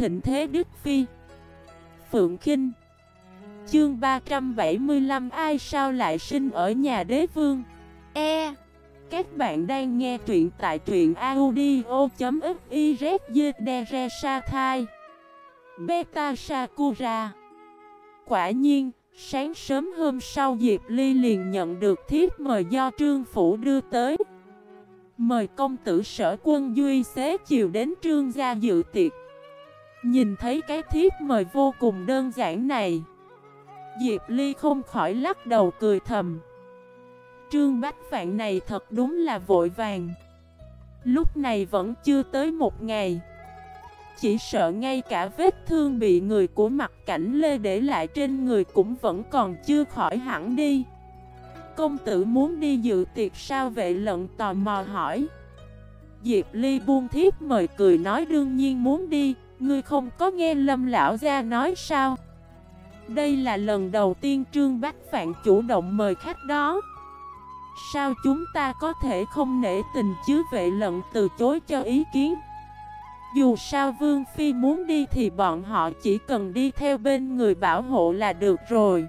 thịnh thế Đức Phi. Phượng Kinh. Chương 375 Ai sao lại sinh ở nhà đế vương? E. Các bạn đang nghe truyện tại truyện audio.xyz Beta Sakura. Quả nhiên, sáng sớm hôm sau Diệp Ly liền nhận được thiếp mời do Trương Phủ đưa tới. Mời công tử sở quân Duy xế chiều đến trương gia dự tiệc. Nhìn thấy cái thiếp mời vô cùng đơn giản này. Diệp Ly không khỏi lắc đầu cười thầm. Trương Bách Phạn này thật đúng là vội vàng. Lúc này vẫn chưa tới một ngày. Chỉ sợ ngay cả vết thương bị người của mặt cảnh Lê để lại trên người cũng vẫn còn chưa khỏi hẳn đi. Công tử muốn đi dự tiệc sao vệ lận tò mò hỏi. Diệp Ly buông thiếp mời cười nói đương nhiên muốn đi. Ngươi không có nghe lâm lão gia nói sao? Đây là lần đầu tiên Trương Bách Phạn chủ động mời khách đó. Sao chúng ta có thể không nể tình chứ vệ lận từ chối cho ý kiến? Dù sao Vương Phi muốn đi thì bọn họ chỉ cần đi theo bên người bảo hộ là được rồi.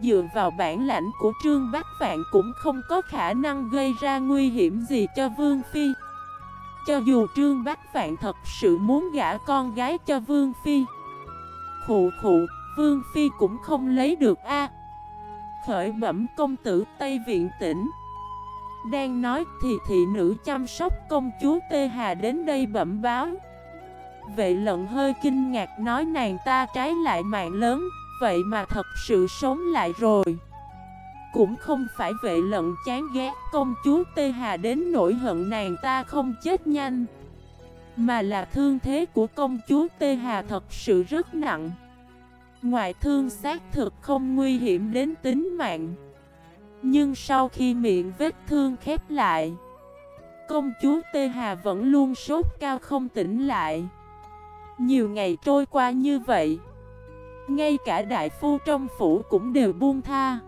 Dựa vào bản lãnh của Trương Bách Phạn cũng không có khả năng gây ra nguy hiểm gì cho Vương Phi. Cho dù Trương Bách Vạn thật sự muốn gả con gái cho Vương Phi. Khụ khụ, Vương Phi cũng không lấy được a. Khởi bẩm công tử Tây Viện tỉnh Đang nói thì thị nữ chăm sóc công chúa Tê Hà đến đây bẩm báo. Vệ lận hơi kinh ngạc nói nàng ta trái lại mạng lớn Vậy mà thật sự sống lại rồi. Cũng không phải vệ lận chán ghét, công chúa Tê Hà đến nỗi hận nàng ta không chết nhanh. Mà là thương thế của công chúa Tê Hà thật sự rất nặng. Ngoại thương xác thực không nguy hiểm đến tính mạng. Nhưng sau khi miệng vết thương khép lại, Công chúa Tê Hà vẫn luôn sốt cao không tỉnh lại. Nhiều ngày trôi qua như vậy, ngay cả đại phu trong phủ cũng đều buông tha.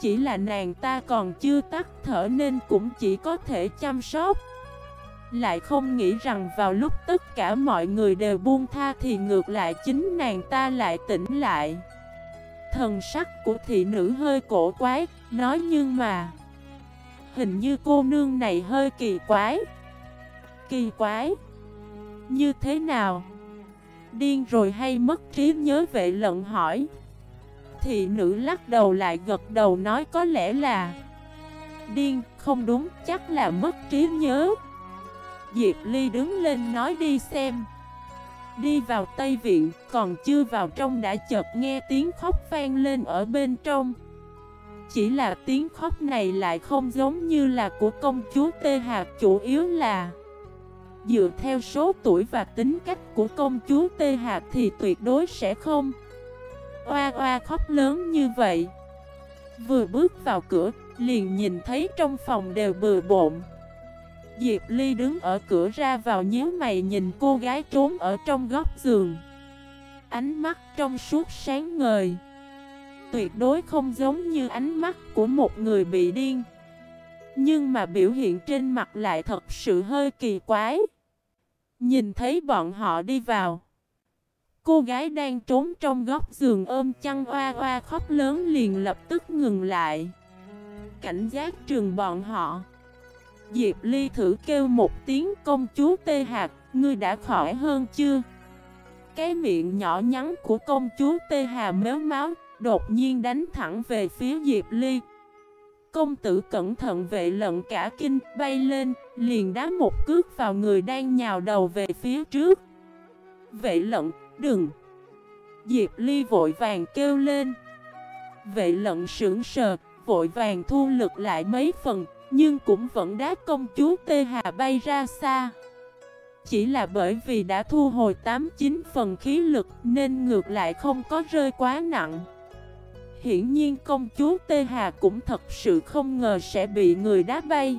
Chỉ là nàng ta còn chưa tắt thở nên cũng chỉ có thể chăm sóc. Lại không nghĩ rằng vào lúc tất cả mọi người đều buông tha thì ngược lại chính nàng ta lại tỉnh lại. Thần sắc của thị nữ hơi cổ quái, nói nhưng mà Hình như cô nương này hơi kỳ quái. Kỳ quái? Như thế nào? Điên rồi hay mất trí nhớ vệ lận hỏi. Thị nữ lắc đầu lại gật đầu nói có lẽ là Điên, không đúng, chắc là mất trí nhớ. Diệp Ly đứng lên nói đi xem. Đi vào Tây Viện, còn chưa vào trong đã chợt nghe tiếng khóc vang lên ở bên trong. Chỉ là tiếng khóc này lại không giống như là của công chúa Tê Hạc chủ yếu là Dựa theo số tuổi và tính cách của công chúa Tê Hạc thì tuyệt đối sẽ không Oa oa khóc lớn như vậy. Vừa bước vào cửa, liền nhìn thấy trong phòng đều bừa bộn. Diệp Ly đứng ở cửa ra vào nhớ mày nhìn cô gái trốn ở trong góc giường. Ánh mắt trong suốt sáng ngời. Tuyệt đối không giống như ánh mắt của một người bị điên. Nhưng mà biểu hiện trên mặt lại thật sự hơi kỳ quái. Nhìn thấy bọn họ đi vào Cô gái đang trốn trong góc giường ôm chăn oa oa khóc lớn liền lập tức ngừng lại Cảnh giác trường bọn họ Diệp Ly thử kêu một tiếng công chúa Tê Hạt Ngươi đã khỏi hơn chưa? Cái miệng nhỏ nhắn của công chúa Tê Hà méo máu Đột nhiên đánh thẳng về phía Diệp Ly Công tử cẩn thận vệ lận cả kinh bay lên, liền đá một cước vào người đang nhào đầu về phía trước. Vệ lận, đừng! Diệp Ly vội vàng kêu lên. Vệ lận sững sờ, vội vàng thu lực lại mấy phần, nhưng cũng vẫn đá công chúa Tê Hà bay ra xa. Chỉ là bởi vì đã thu hồi 8-9 phần khí lực nên ngược lại không có rơi quá nặng. Hiển nhiên công chúa Tê Hà cũng thật sự không ngờ sẽ bị người đá bay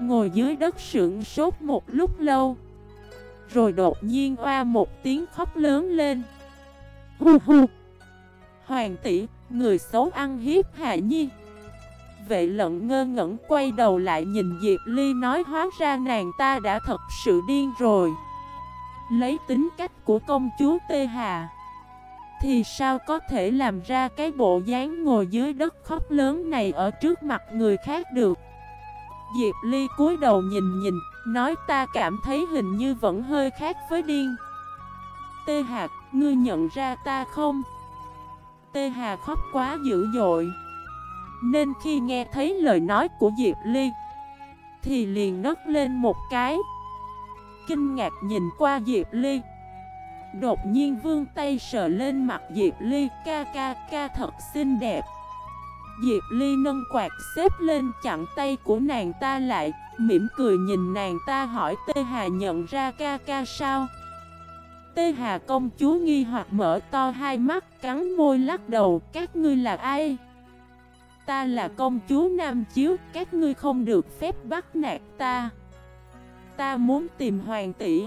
Ngồi dưới đất sững sốt một lúc lâu rồi đột nhiên oa một tiếng khóc lớn lên. Hu hu. Hoàng tỷ, người xấu ăn hiếp Hạ Nhi. Vệ lận ngơ ngẩn quay đầu lại nhìn Diệp Ly nói hóa ra nàng ta đã thật sự điên rồi. Lấy tính cách của công chúa Tê Hà Thì sao có thể làm ra cái bộ dáng ngồi dưới đất khóc lớn này ở trước mặt người khác được? Diệp Ly cúi đầu nhìn nhìn Nói ta cảm thấy hình như vẫn hơi khác với điên. Tê Hà, ngươi nhận ra ta không? Tê Hà khóc quá dữ dội. Nên khi nghe thấy lời nói của Diệp Ly Thì liền nấc lên một cái. Kinh ngạc nhìn qua Diệp Ly. Đột nhiên vương tay sờ lên mặt Diệp Ly Ca ca ca thật xinh đẹp. Diệp Ly nâng quạt xếp lên chặn tay của nàng ta lại, Mỉm cười nhìn nàng ta hỏi Tê Hà nhận ra ca ca sao? Tê Hà công chúa nghi hoặc mở to hai mắt, cắn môi lắc đầu, Các ngươi là ai? Ta là công chúa Nam Chiếu, Các ngươi không được phép bắt nạt ta. Ta muốn tìm hoàng tỷ.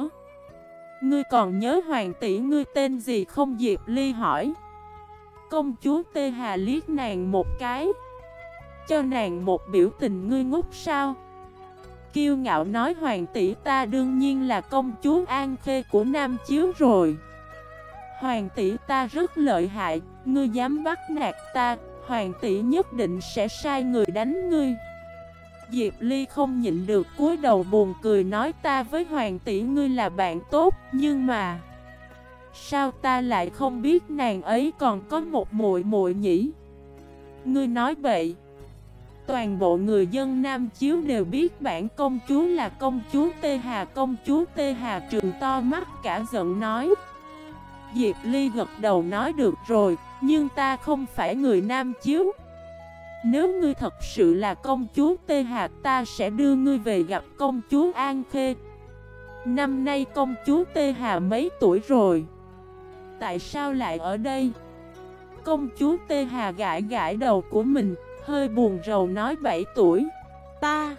Ngươi còn nhớ hoàng tỷ ngươi tên gì không? Diệp Ly hỏi. Công chúa Tê Hà liếc nàng một cái. Cho nàng một biểu tình ngươi ngốc sao? Kiêu ngạo nói hoàng tỷ ta đương nhiên là công chúa An Khê của Nam Chiếu rồi. Hoàng tỷ ta rất lợi hại, Ngươi dám bắt nạt ta, Hoàng tỷ nhất định sẽ sai người đánh ngươi. Diệp Ly không nhịn được cúi đầu buồn cười nói ta với Hoàng tỷ ngươi là bạn tốt, Nhưng mà Sao ta lại không biết nàng ấy còn có một muội muội nhỉ? Ngươi nói vậy Toàn bộ người dân Nam Chiếu đều biết bản công chúa là công chúa Tê Hà. Công chúa Tê Hà trường to mắt cả giận nói. Diệp Ly gật đầu nói được rồi, Nhưng ta không phải người Nam Chiếu. Nếu ngươi thật sự là công chúa Tê Hà, Ta sẽ đưa ngươi về gặp công chúa An Khê. Năm nay công chúa Tê Hà mấy tuổi rồi? Tại sao lại ở đây? Công chúa Tê Hà gãi gãi đầu của mình, Hơi buồn rầu nói 7 tuổi. Ta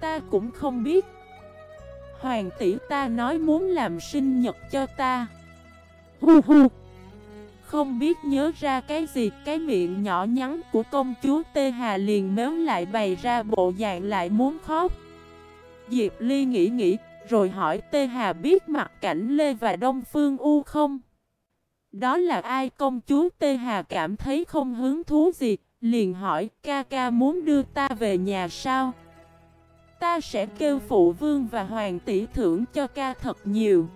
Ta cũng không biết. Hoàng tỷ ta nói muốn làm sinh nhật cho ta. Hu hu. Không biết nhớ ra cái gì, Cái miệng nhỏ nhắn của công chúa Tê Hà liền méo lại bày ra bộ dạng lại muốn khóc. Diệp Ly nghĩ nghĩ, Rồi hỏi Tê Hà biết mặt cảnh Lê và Đông Phương U không? Đó là ai? Công chúa Tê Hà cảm thấy không hứng thú gì, Liền hỏi, ca ca muốn đưa ta về nhà sao? Ta sẽ kêu phụ vương và hoàng tỷ thưởng cho ca thật nhiều.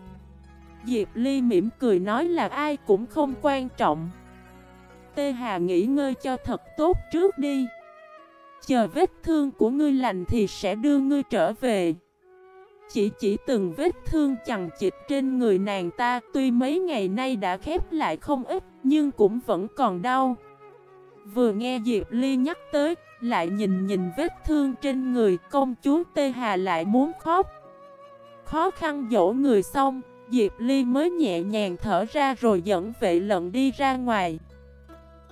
Diệp Ly mỉm cười nói là ai cũng không quan trọng. Tê Hà nghỉ ngơi cho thật tốt trước đi. Chờ vết thương của ngươi lành thì sẽ đưa ngươi trở về. Chỉ chỉ từng vết thương chằng chịt trên người nàng ta Tuy mấy ngày nay đã khép lại không ít Nhưng cũng vẫn còn đau Vừa nghe Diệp Ly nhắc tới, lại nhìn nhìn vết thương trên người công chúa Tê Hà lại muốn khóc. Khó khăn dỗ người xong, Diệp Ly mới nhẹ nhàng thở ra rồi dẫn vệ lận đi ra ngoài.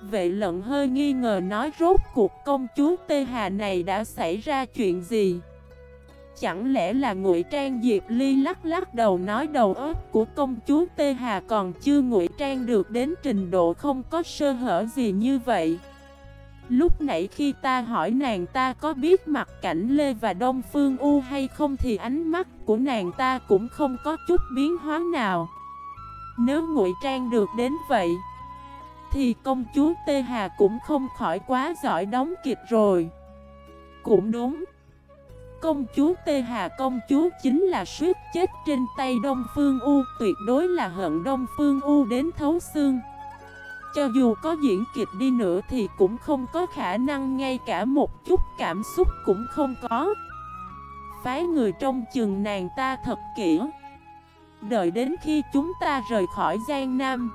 Vệ lận hơi nghi ngờ nói rốt cuộc công chúa Tê Hà này đã xảy ra chuyện gì? Chẳng lẽ là ngụy trang Diệp Ly lắc lắc đầu nói đầu óc của công chúa Tê Hà còn chưa ngụy trang được đến trình độ không có sơ hở gì như vậy. Lúc nãy khi ta hỏi nàng ta có biết mặt cảnh Lê và Đông Phương U hay không thì ánh mắt của nàng ta cũng không có chút biến hóa nào. Nếu ngụy trang được đến vậy, thì công chúa Tê Hà cũng không khỏi quá giỏi đóng kịch rồi. Cũng đúng. Công chúa Tê Hà, công chúa chính là suýt chết trên tay Đông Phương U, Tuyệt đối là hận Đông Phương U đến thấu xương. Cho dù có diễn kịch đi nữa thì cũng không có khả năng, ngay cả một chút cảm xúc cũng không có. Phái người trong chừng nàng ta thật kỹ. Đợi đến khi chúng ta rời khỏi Giang Nam,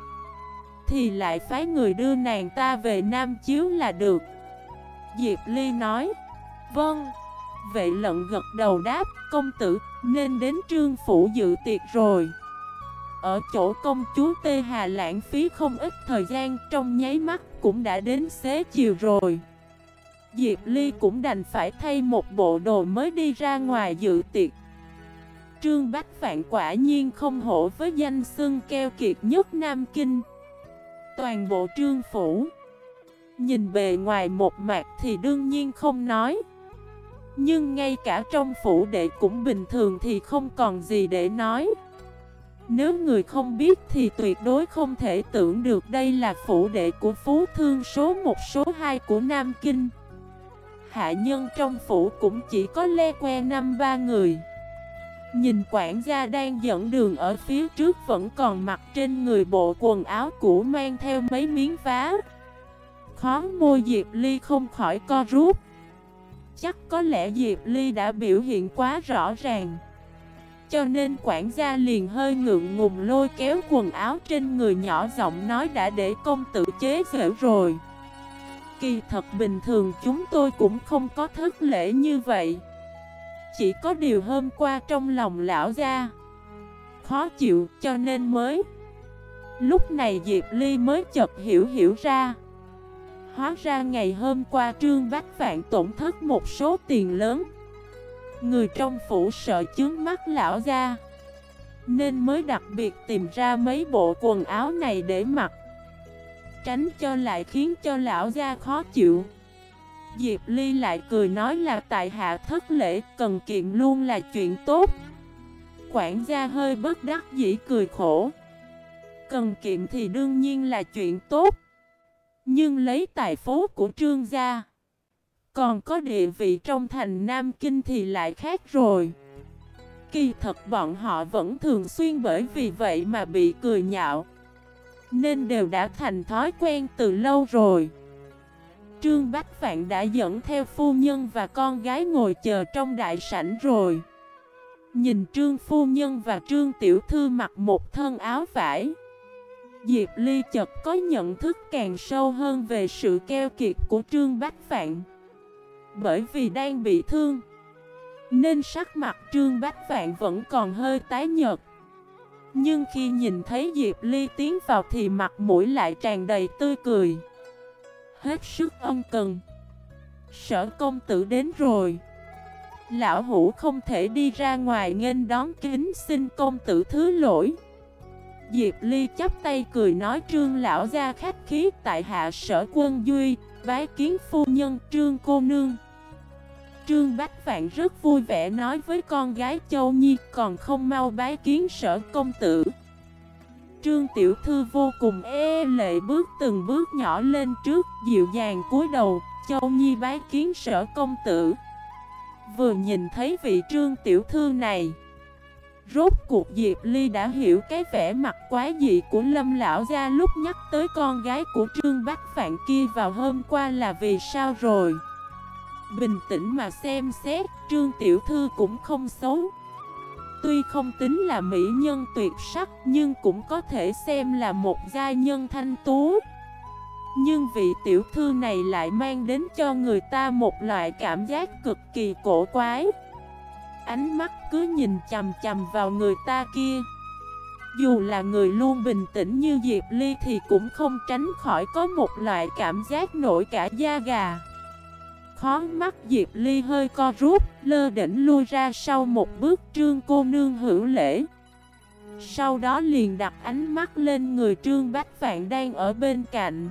Thì lại phái người đưa nàng ta về Nam Chiếu là được. Diệp Ly nói Vâng. Vệ lận gật đầu đáp, Công tử, nên đến trương phủ dự tiệc rồi. Ở chỗ công chúa Tê Hà lãng phí không ít thời gian, Trong nháy mắt cũng đã đến xế chiều rồi. Diệp Ly cũng đành phải thay một bộ đồ mới đi ra ngoài dự tiệc. Trương Bách Vạn quả nhiên không hổ với danh xưng keo kiệt nhất Nam Kinh. Toàn bộ trương phủ. Nhìn bề ngoài một mặt thì đương nhiên không nói. Nhưng ngay cả trong phủ đệ cũng bình thường thì không còn gì để nói. Nếu người không biết thì tuyệt đối không thể tưởng được đây là phủ đệ của phú thương số 1 số 2 của Nam Kinh. Hạ nhân trong phủ cũng chỉ có le que năm ba người. Nhìn quản gia đang dẫn đường ở phía trước vẫn còn mặc trên người bộ quần áo cũ mang theo mấy miếng vá. Khó môi Diệp Ly không khỏi co rút. Chắc có lẽ Diệp Ly đã biểu hiện quá rõ ràng. Cho nên quản gia liền hơi ngượng ngùng lôi kéo quần áo trên người nhỏ giọng nói đã để công tử chế giễu rồi. Kỳ thật bình thường chúng tôi cũng không có thức lễ như vậy. Chỉ có điều hôm qua trong lòng lão gia, Khó chịu cho nên mới, Lúc này Diệp Ly mới chợt hiểu hiểu ra. Hóa ra ngày hôm qua Trương Bách Vạn tổn thất một số tiền lớn. Người trong phủ sợ chướng mắt lão ra Nên mới đặc biệt tìm ra mấy bộ quần áo này để mặc, Tránh cho lại khiến cho lão ra khó chịu. Diệp Ly lại cười nói là tại hạ thất lễ, cần kiệm luôn là chuyện tốt. Quản gia hơi bất đắc dĩ cười khổ, Cần kiệm thì đương nhiên là chuyện tốt nhưng lấy tài phố của trương gia. Còn có địa vị trong thành Nam Kinh thì lại khác rồi. Kỳ thật bọn họ vẫn thường xuyên bởi vì vậy mà bị cười nhạo. Nên đều đã thành thói quen từ lâu rồi. Trương Bách Vạn đã dẫn theo phu nhân và con gái ngồi chờ trong đại sảnh rồi. Nhìn Trương Phu Nhân và Trương Tiểu Thư mặc một thân áo vải. Diệp Ly chật có nhận thức càng sâu hơn về sự keo kiệt của Trương Bách Phạn. Bởi vì đang bị thương, Nên sắc mặt Trương Bách Phạn vẫn còn hơi tái nhợt. Nhưng khi nhìn thấy Diệp Ly tiến vào thì mặt mũi lại tràn đầy tươi cười. Hết sức ân cần. Sở công tử đến rồi. Lão hủ không thể đi ra ngoài nghênh đón kính xin công tử thứ lỗi. Diệp Ly chắp tay cười nói trương lão ra khách khí tại hạ sở quân duy, bái kiến phu nhân trương cô nương. Trương Bách Vạn rất vui vẻ nói với con gái Châu Nhi còn không mau bái kiến sở công tử. Trương Tiểu Thư vô cùng e lệ bước từng bước nhỏ lên trước dịu dàng cúi đầu, Châu Nhi bái kiến sở công tử. Vừa nhìn thấy vị Trương Tiểu Thư này Rốt cuộc Diệp Ly đã hiểu cái vẻ mặt quái dị của Lâm Lão Gia lúc nhắc tới con gái của Trương Bách Phạn kia vào hôm qua là vì sao rồi. Bình tĩnh mà xem xét, Trương Tiểu Thư cũng không xấu. Tuy không tính là mỹ nhân tuyệt sắc nhưng cũng có thể xem là một gia nhân thanh tú. Nhưng vị tiểu thư này lại mang đến cho người ta một loại cảm giác cực kỳ cổ quái. Ánh mắt cứ nhìn chầm chầm vào người ta kia. Dù là người luôn bình tĩnh như Diệp Ly thì cũng không tránh khỏi có một loại cảm giác nổi cả da gà. Khó mắt Diệp Ly hơi co rút, lơ đỉnh lui ra sau một bước trương cô nương hữu lễ. Sau đó liền đặt ánh mắt lên người trương bách vạn đang ở bên cạnh.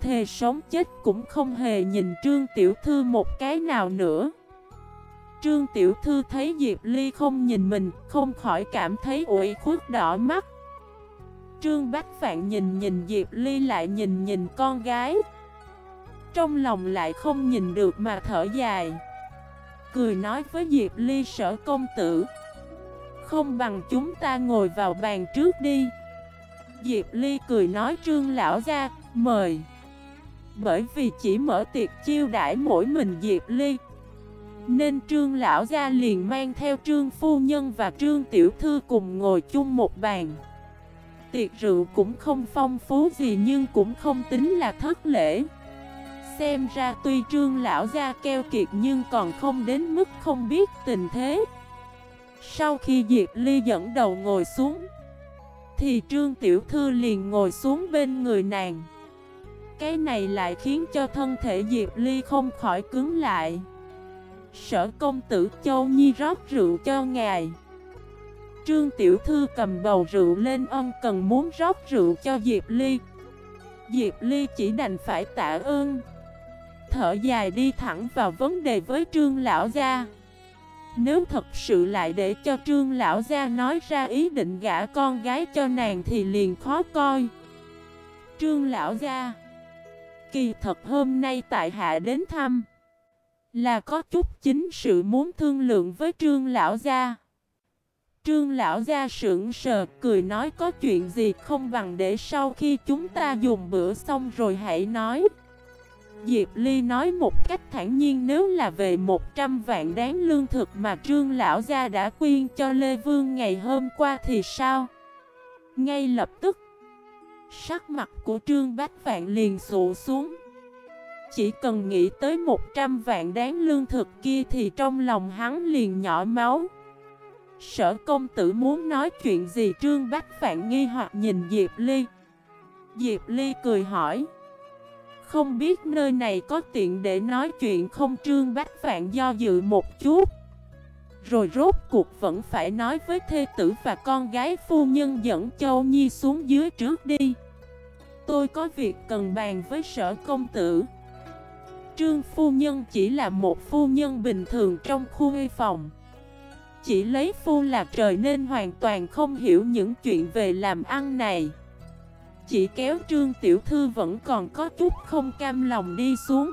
Thề sống chết cũng không hề nhìn trương tiểu thư một cái nào nữa. Trương Tiểu Thư thấy Diệp Ly không nhìn mình, không khỏi cảm thấy ủi khuất đỏ mắt. Trương Bách Phạn nhìn nhìn Diệp Ly lại nhìn nhìn con gái. Trong lòng lại không nhìn được mà thở dài. Cười nói với Diệp Ly sở công tử. Không bằng chúng ta ngồi vào bàn trước đi. Diệp Ly cười nói Trương Lão ra, mời. Bởi vì chỉ mở tiệc chiêu đãi mỗi mình Diệp Ly nên trương lão gia liền mang theo trương phu nhân và trương tiểu thư cùng ngồi chung một bàn. Tiệc rượu cũng không phong phú gì nhưng cũng không tính là thất lễ. Xem ra tuy trương lão gia keo kiệt nhưng còn không đến mức không biết tình thế. Sau khi Diệp Ly dẫn đầu ngồi xuống, Thì trương tiểu thư liền ngồi xuống bên người nàng. Cái này lại khiến cho thân thể Diệp Ly không khỏi cứng lại. Sở công tử Châu Nhi rót rượu cho ngài. Trương Tiểu Thư cầm bầu rượu lên ân cần muốn rót rượu cho Diệp Ly. Diệp Ly chỉ đành phải tạ ơn. Thở dài đi thẳng vào vấn đề với Trương Lão Gia. Nếu thật sự lại để cho trương lão gia nói ra ý định gả con gái cho nàng thì liền khó coi. Trương lão gia, Kỳ thật hôm nay tại hạ đến thăm là có chút chính sự muốn thương lượng với trương lão gia. Trương lão gia sững sờ, cười nói có chuyện gì không bằng để sau khi chúng ta dùng bữa xong rồi hãy nói. Diệp Ly nói một cách thản nhiên, nếu là về 100 vạn đáng lương thực mà trương lão gia đã quyên cho Lê Vương ngày hôm qua thì sao? Ngay lập tức, Sắc mặt của trương bách vạn liền sụ xuống. Chỉ cần nghĩ tới 100 vạn đáng lương thực kia thì trong lòng hắn liền nhỏ máu. Sở công tử muốn nói chuyện gì? Trương Bách Phạn nghi hoặc nhìn Diệp Ly. Diệp Ly cười hỏi, Không biết nơi này có tiện để nói chuyện không? Trương Bách Phạn do dự một chút. Rồi rốt cuộc vẫn phải nói với thê tử và con gái phu nhân dẫn Châu Nhi xuống dưới trước đi. Tôi có việc cần bàn với sở công tử. Trương phu nhân chỉ là một phu nhân bình thường trong khu y phòng. Chỉ lấy phu là trời nên hoàn toàn không hiểu những chuyện về làm ăn này. Chỉ kéo trương tiểu thư vẫn còn có chút không cam lòng đi xuống.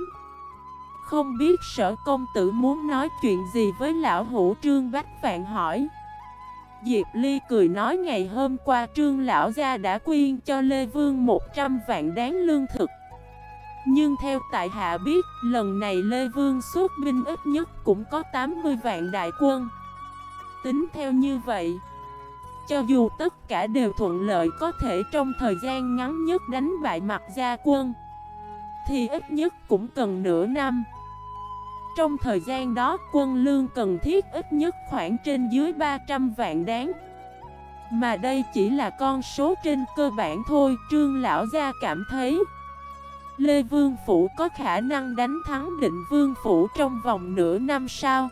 Không biết sở công tử muốn nói chuyện gì với lão hữu trương bách vạn hỏi. Diệp Ly cười nói ngày hôm qua trương lão gia đã quyên cho Lê Vương 100 vạn đáng lương thực. Nhưng theo tại hạ biết, lần này Lê Vương xuất binh ít nhất cũng có 80 vạn đại quân. Tính theo như vậy, Cho dù tất cả đều thuận lợi có thể trong thời gian ngắn nhất đánh bại mặt gia quân, Thì ít nhất cũng cần nửa năm. Trong thời gian đó, quân lương cần thiết ít nhất khoảng trên dưới 300 vạn đáng Mà đây chỉ là con số trên cơ bản thôi, Trương Lão Gia cảm thấy Lê Vương Phủ có khả năng đánh thắng định Vương Phủ trong vòng nửa năm sau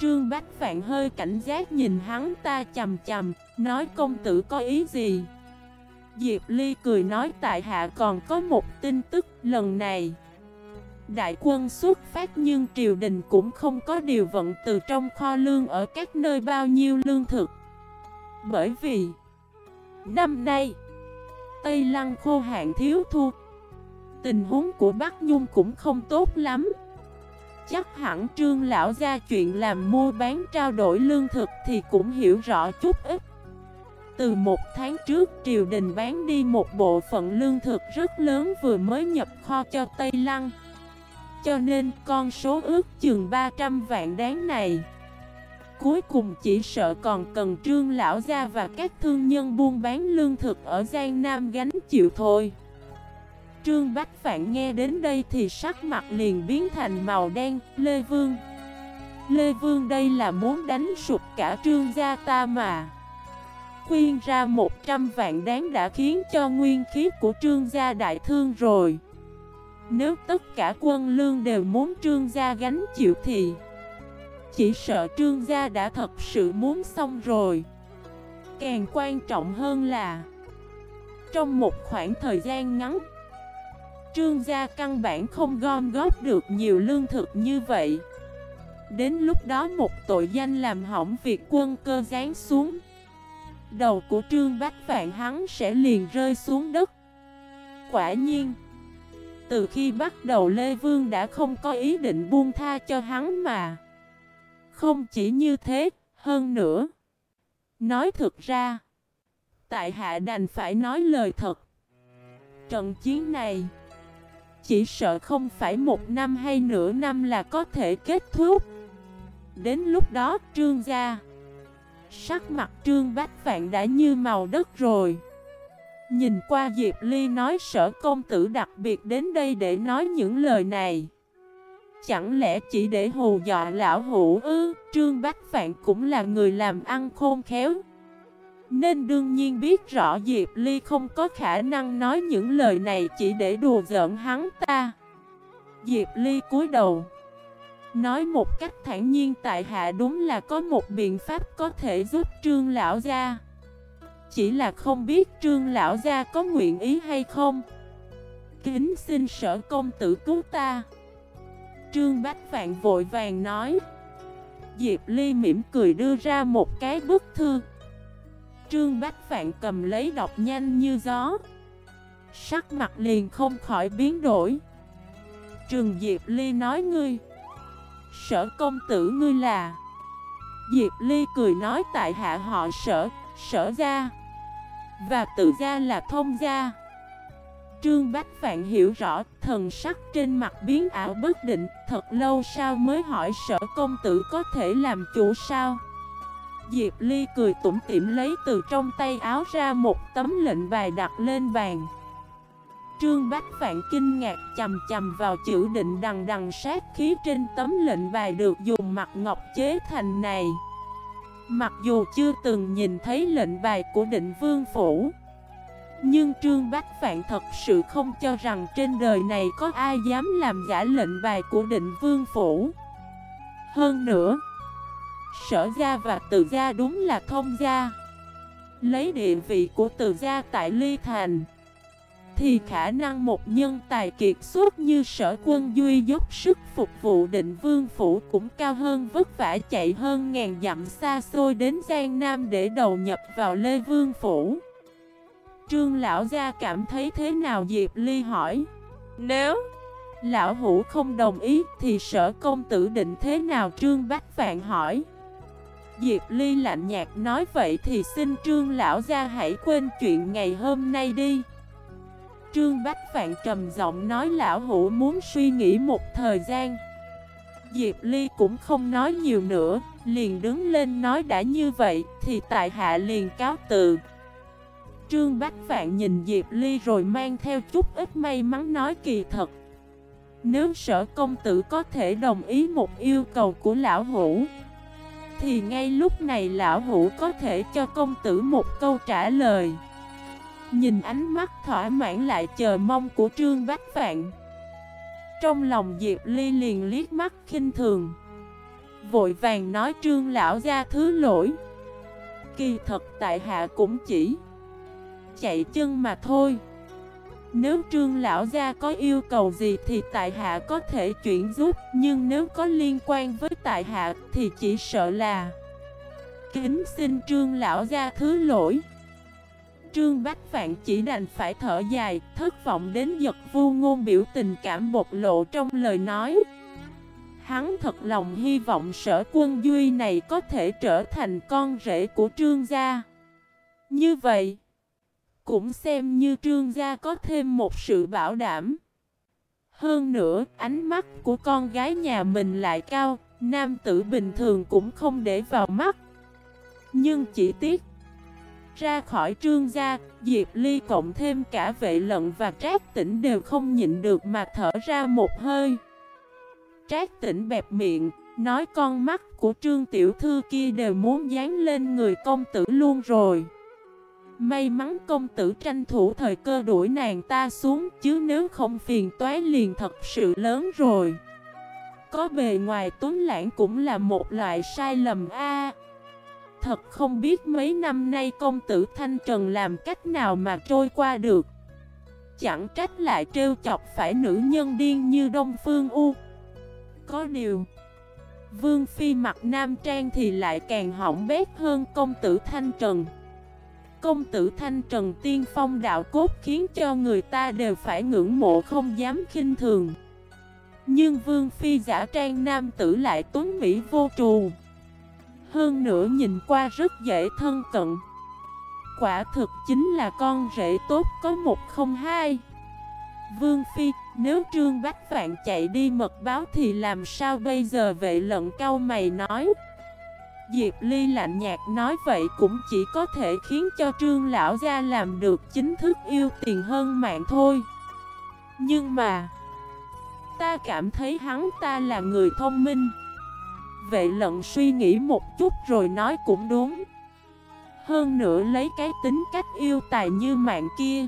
Trương Bách Phạn hơi cảnh giác nhìn hắn ta chầm chầm, nói công tử có ý gì? Diệp Ly cười nói tại hạ còn có một tin tức lần này. Đại quân xuất phát nhưng triều đình cũng không có điều vận từ trong kho lương ở các nơi bao nhiêu lương thực. Bởi vì, năm nay, Tây Lăng khô hạn thiếu thu. Tình huống của Bắc Nhung cũng không tốt lắm. Chắc hẳn trương lão ra chuyện làm mua bán trao đổi lương thực thì cũng hiểu rõ chút ít. Từ một tháng trước, triều đình bán đi một bộ phận lương thực rất lớn vừa mới nhập kho cho Tây Lăng. Cho nên con số ước chừng 300 vạn đáng này. Cuối cùng chỉ sợ còn cần trương lão gia và các thương nhân buôn bán lương thực ở Giang Nam gánh chịu thôi. Trương Bách Phạn nghe đến đây thì sắc mặt liền biến thành màu đen, Lê Vương. Lê Vương đây là muốn đánh sụp cả trương gia ta mà. Khuyên ra 100 vạn đáng đã khiến cho nguyên khí của trương gia đại thương rồi. Nếu tất cả quân lương đều muốn trương gia gánh chịu thì Chỉ sợ trương gia đã thật sự muốn xong rồi Càng quan trọng hơn là Trong một khoảng thời gian ngắn Trương gia căn bản không gom góp được nhiều lương thực như vậy. Đến lúc đó một tội danh làm hỏng việc quân cơ giáng xuống. Đầu của Trương Bách Vạn hắn sẽ liền rơi xuống đất. Quả nhiên Từ khi bắt đầu Lê Vương đã không có ý định buông tha cho hắn mà. Không chỉ như thế, hơn nữa Nói thực ra Tại hạ đành phải nói lời thật. Trận chiến này chỉ sợ không phải một năm hay nửa năm là có thể kết thúc. Đến lúc đó, trương gia, Sắc mặt trương bách vạn đã như màu đất rồi. Nhìn qua Diệp Ly nói sở công tử đặc biệt đến đây để nói những lời này. Chẳng lẽ chỉ để hù dọa lão hủ ư? Trương Bách Phạn cũng là người làm ăn khôn khéo nên đương nhiên biết rõ Diệp Ly không có khả năng nói những lời này chỉ để đùa giỡn hắn ta. Diệp Ly cúi đầu, Nói một cách thản nhiên tại hạ đúng là có một biện pháp có thể giúp trương lão gia. Chỉ là không biết trương lão gia có nguyện ý hay không. Kính xin sở công tử cứu ta. Trương Bách Vạn vội vàng nói. Diệp Ly mỉm cười đưa ra một cái bức thư. Trương Bách Phạn cầm lấy đọc nhanh như gió. Sắc mặt liền không khỏi biến đổi. Trường Diệp Ly nói ngươi, Sở công tử ngươi là? Diệp Ly cười nói, tại hạ họ sở Sở gia, Và tự gia là thông gia. Trương Bách Phạn hiểu rõ thần sắc trên mặt biến ảo bất định, Thật lâu sau mới hỏi, sở công tử có thể làm chủ sao? Diệp Ly cười tủm tỉm lấy từ trong tay áo ra một tấm lệnh bài đặt lên bàn. Trương Bách Phạn kinh ngạc chầm chầm vào chữ định đằng đằng sát khí trên tấm lệnh bài được dùng mặt ngọc chế thành này. Mặc dù chưa từng nhìn thấy lệnh bài của định vương phủ, Nhưng Trương Bách Phạn thật sự không cho rằng trên đời này có ai dám làm giả lệnh bài của định vương phủ. Hơn nữa Sở gia và từ gia đúng là thông gia. Lấy địa vị của từ gia tại Ly Thành Thì khả năng một nhân tài kiệt xuất như sở quân duy dốc sức phục vụ định vương phủ cũng cao hơn vất vả chạy hơn ngàn dặm xa xôi đến Giang Nam để đầu nhập vào Lê Vương phủ. Trương lão gia cảm thấy thế nào? Diệp Ly hỏi. Nếu lão hủ không đồng ý thì sở công tử định thế nào? Trương Bách Vạn hỏi Diệp Ly lạnh nhạt nói, vậy thì xin Trương Lão Gia hãy quên chuyện ngày hôm nay đi. Trương Bách Phạn trầm giọng nói, Lão Hữu muốn suy nghĩ một thời gian. Diệp Ly cũng không nói nhiều nữa, Liền đứng lên nói, đã như vậy Thì tại hạ liền cáo từ. Trương Bách Phạn nhìn Diệp Ly rồi mang theo chút ít may mắn nói, kỳ thật, Nếu sở công tử có thể đồng ý một yêu cầu của lão hữu thì ngay lúc này lão hủ có thể cho công tử một câu trả lời. Nhìn ánh mắt thỏa mãn lại chờ mong của Trương Bách vạn, Trong lòng Diệp Ly liền liếc mắt khinh thường. Vội vàng nói Trương lão ra thứ lỗi. Kỳ thật tại hạ cũng chỉ Chạy chân mà thôi nếu trương lão gia có yêu cầu gì thì tại hạ có thể chuyển giúp, Nhưng nếu có liên quan với tại hạ thì chỉ sợ là Kính xin trương lão gia thứ lỗi. Trương Bách Phạn chỉ đành phải thở dài, Thất vọng đến giật vu ngôn biểu tình cảm bộc lộ trong lời nói. Hắn thật lòng hy vọng sở quân Duy này có thể trở thành con rể của trương gia. Như vậy cũng xem như trương gia có thêm một sự bảo đảm. Hơn nữa, ánh mắt của con gái nhà mình lại cao Nam tử bình thường cũng không để vào mắt. Nhưng chỉ tiếc Ra khỏi trương gia, Diệp Ly cộng thêm cả vệ lận và trác tỉnh đều không nhịn được mà thở ra một hơi. Trác tỉnh bẹp miệng, nói con mắt của trương tiểu thư kia đều muốn dán lên người công tử luôn rồi. May mắn công tử tranh thủ thời cơ đuổi nàng ta xuống, Chứ nếu không phiền toái liền thật sự lớn rồi. Có bề ngoài tuấn lãng cũng là một loại sai lầm a. Thật không biết mấy năm nay công tử Thanh Trần làm cách nào mà trôi qua được. Chẳng trách lại trêu chọc phải nữ nhân điên như Đông Phương U. Có điều, Vương Phi mặc nam trang thì lại càng hỏng bét hơn công tử Thanh Trần. Công tử Thanh Trần Tiên Phong đạo cốt khiến cho người ta đều phải ngưỡng mộ không dám khinh thường. Nhưng Vương Phi giả trang nam tử lại tuấn Mỹ vô trù. Hơn nữa nhìn qua rất dễ thân cận. Quả thực chính là con rể tốt có một không hai. Vương Phi, nếu Trương Bách Vạn chạy đi mật báo thì làm sao bây giờ? Vệ lận cao mày nói. Diệp Ly lạnh nhạt nói vậy cũng chỉ có thể khiến cho trương lão gia làm được chính thức yêu tiền hơn mạng thôi. Nhưng mà, Ta cảm thấy hắn ta là người thông minh. Vệ lận suy nghĩ một chút rồi nói cũng đúng. Hơn nữa lấy cái tính cách yêu tài như mạng kia,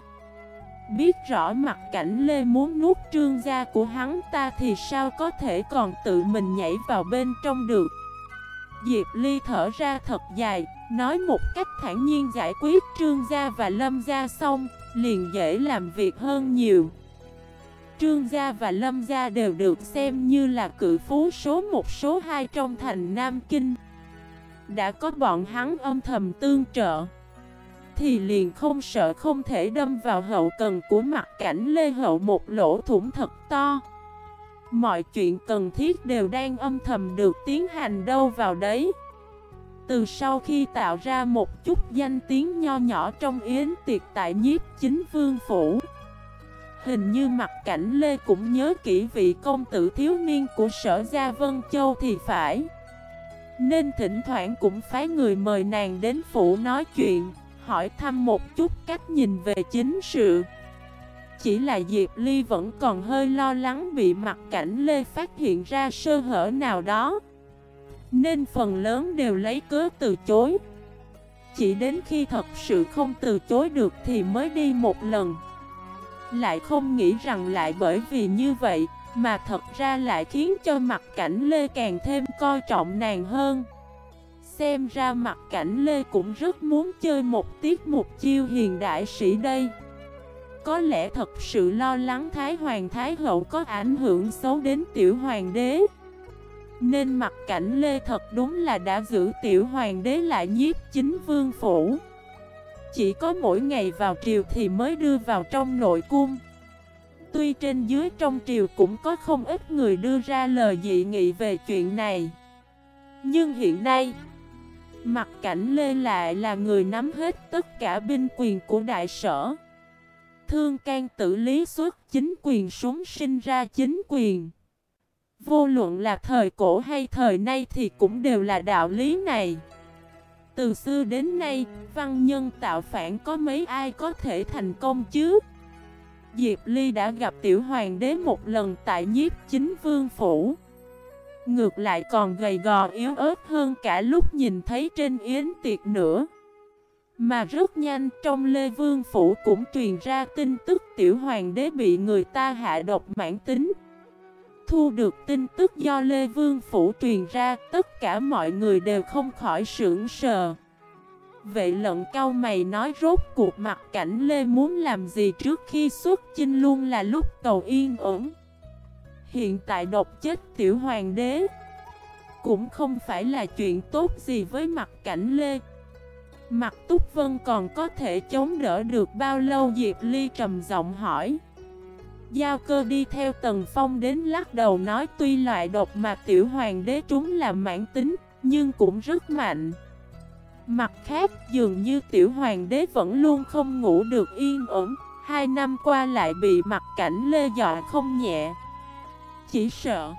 Biết rõ mặt cảnh Lê muốn nuốt trương gia của hắn ta thì sao có thể còn tự mình nhảy vào bên trong được. Diệp Ly thở ra thật dài, nói một cách thản nhiên giải quyết trương gia và lâm gia xong, liền dễ làm việc hơn nhiều. Trương Gia và Lâm Gia đều được xem như là cự phú số một số hai trong thành Nam Kinh Đã có bọn hắn âm thầm tương trợ Thì liền không sợ không thể đâm vào hậu cần của mặt cảnh Lê Hậu một lỗ thủng thật to Mọi chuyện cần thiết đều đang âm thầm được tiến hành đâu vào đấy. Từ sau khi tạo ra một chút danh tiếng nho nhỏ trong yến tiệc tại nhiếp chính vương phủ, Hình như mặt cảnh Lê cũng nhớ kỹ vị công tử thiếu niên của sở Gia Vân Châu thì phải. Nên thỉnh thoảng cũng phái người mời nàng đến phủ nói chuyện, Hỏi thăm một chút cách nhìn về chính sự. Chỉ là Diệp Ly vẫn còn hơi lo lắng bị mặt cảnh Lê phát hiện ra sơ hở nào đó. Nên phần lớn đều lấy cớ từ chối. Chỉ đến khi thật sự không từ chối được thì mới đi một lần. Lại không nghĩ rằng lại bởi vì như vậy Mà thật ra lại khiến cho mặt cảnh Lê càng thêm coi trọng nàng hơn. Xem ra mặt cảnh Lê cũng rất muốn chơi một tiết mục chiêu hiền đại sĩ đây. Có lẽ thật sự lo lắng Thái Hoàng, Thái Hậu có ảnh hưởng xấu đến tiểu hoàng đế. Nên mặt cảnh Lê thật đúng là đã giữ tiểu hoàng đế lại nhiếp chính vương phủ. Chỉ có mỗi ngày vào triều thì mới đưa vào trong nội cung. Tuy trên dưới trong triều cũng có không ít người đưa ra lời dị nghị về chuyện này. Nhưng hiện nay Mặt cảnh Lê lại là người nắm hết tất cả binh quyền của đại sở. Thương can tử lý xuất chính quyền súng sinh ra chính quyền Vô luận là thời cổ hay thời nay thì cũng đều là đạo lý này từ xưa đến nay, văn nhân tạo phản có mấy ai có thể thành công chứ? Diệp Ly đã gặp tiểu hoàng đế một lần tại nhiếp chính vương phủ. Ngược lại còn gầy gò yếu ớt hơn cả lúc nhìn thấy trên yến tiệc nữa. Mà rất nhanh trong Lê Vương Phủ cũng truyền ra tin tức tiểu hoàng đế bị người ta hạ độc mãn tính. Thu được tin tức do Lê Vương Phủ truyền ra, tất cả mọi người đều không khỏi sưởng sờ. Vệ lận cao mày nói rốt cuộc mặt cảnh Lê muốn làm gì trước khi xuất chinh luôn là lúc cầu yên ổn. Hiện tại độc chết tiểu hoàng đế cũng không phải là chuyện tốt gì với mặt cảnh Lê. Mặt Túc Vân còn có thể chống đỡ được bao lâu Diệp Ly trầm giọng hỏi. Giao cơ đi theo Tần Phong đến lắc đầu nói tuy loại độc mà tiểu hoàng đế trúng là mãn tính, nhưng cũng rất mạnh. Mặt khác, dường như tiểu hoàng đế vẫn luôn không ngủ được yên ổn, hai năm qua lại bị mặt cảnh lê dọa không nhẹ. Chỉ sợ,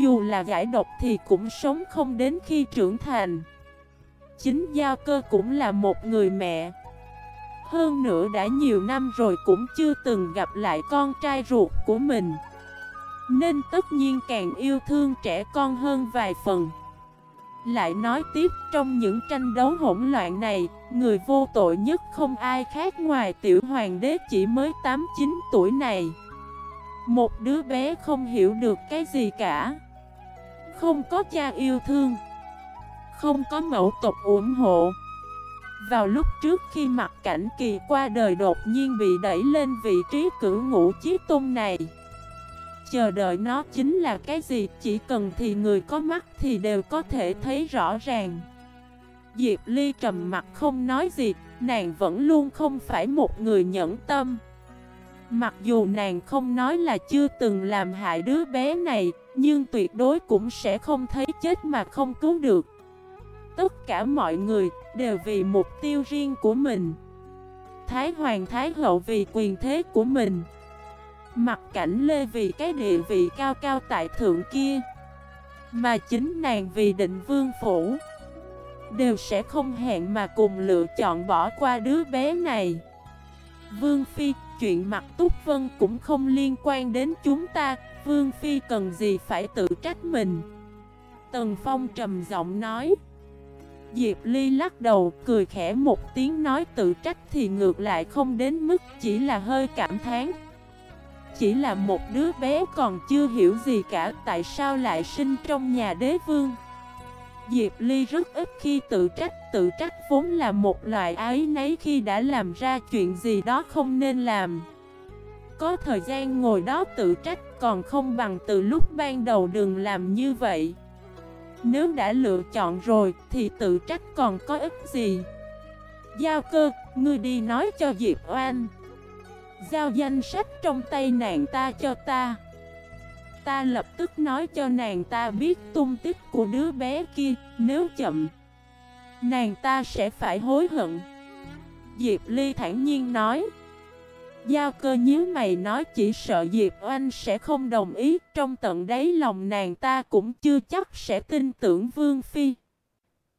dù là giải độc thì cũng sống không đến khi trưởng thành. Chính Giao cơ cũng là một người mẹ. Hơn nữa đã nhiều năm rồi cũng chưa từng gặp lại con trai ruột của mình. Nên tất nhiên càng yêu thương trẻ con hơn vài phần. Lại nói tiếp, trong những tranh đấu hỗn loạn này, Người vô tội nhất không ai khác ngoài tiểu hoàng đế chỉ mới 8-9 tuổi này. Một đứa bé không hiểu được cái gì cả. Không có cha yêu thương. Không có mẫu tộc ủng hộ. Vào lúc trước khi mặt cảnh kỳ qua đời đột nhiên bị đẩy lên vị trí cửu ngũ chí tôn này. Chờ đợi nó chính là cái gì, Chỉ cần thì người có mắt thì đều có thể thấy rõ ràng. Diệp Ly trầm mặt không nói gì, Nàng vẫn luôn không phải một người nhẫn tâm. Mặc dù nàng không nói là chưa từng làm hại đứa bé này, Nhưng tuyệt đối cũng sẽ không thấy chết mà không cứu được. Tất cả mọi người đều vì mục tiêu riêng của mình. Thái Hoàng Thái Hậu vì quyền thế của mình. Mặt cảnh Lê vì cái địa vị cao cao tại thượng kia. Mà chính nàng vì định vương phủ. Đều sẽ không hẹn mà cùng lựa chọn bỏ qua đứa bé này. Vương Phi, chuyện mặt Túc Vân cũng không liên quan đến chúng ta. Vương Phi cần gì phải tự trách mình? Tần Phong trầm giọng nói. Diệp Ly lắc đầu, cười khẽ một tiếng nói tự trách thì ngược lại không đến mức chỉ là hơi cảm thán. Chỉ là một đứa bé còn chưa hiểu gì cả, tại sao lại sinh trong nhà đế vương? Diệp Ly rất ít khi tự trách Tự trách vốn là một loại ái nấy khi đã làm ra chuyện gì đó không nên làm. Có thời gian ngồi đó tự trách, Còn không bằng từ lúc ban đầu đừng làm như vậy. Nếu đã lựa chọn rồi thì tự trách còn có ích gì? Giao cơ, ngươi đi nói cho Diệp Oan Giao danh sách trong tay nàng ta cho ta. Ta lập tức nói cho nàng ta biết tung tích của đứa bé kia Nếu chậm Nàng ta sẽ phải hối hận. Diệp Ly thản nhiên nói. Giao cơ nhíu mày nói chỉ sợ Diệp Oanh sẽ không đồng ý, Trong tận đáy lòng nàng ta cũng chưa chắc sẽ tin tưởng Vương Phi.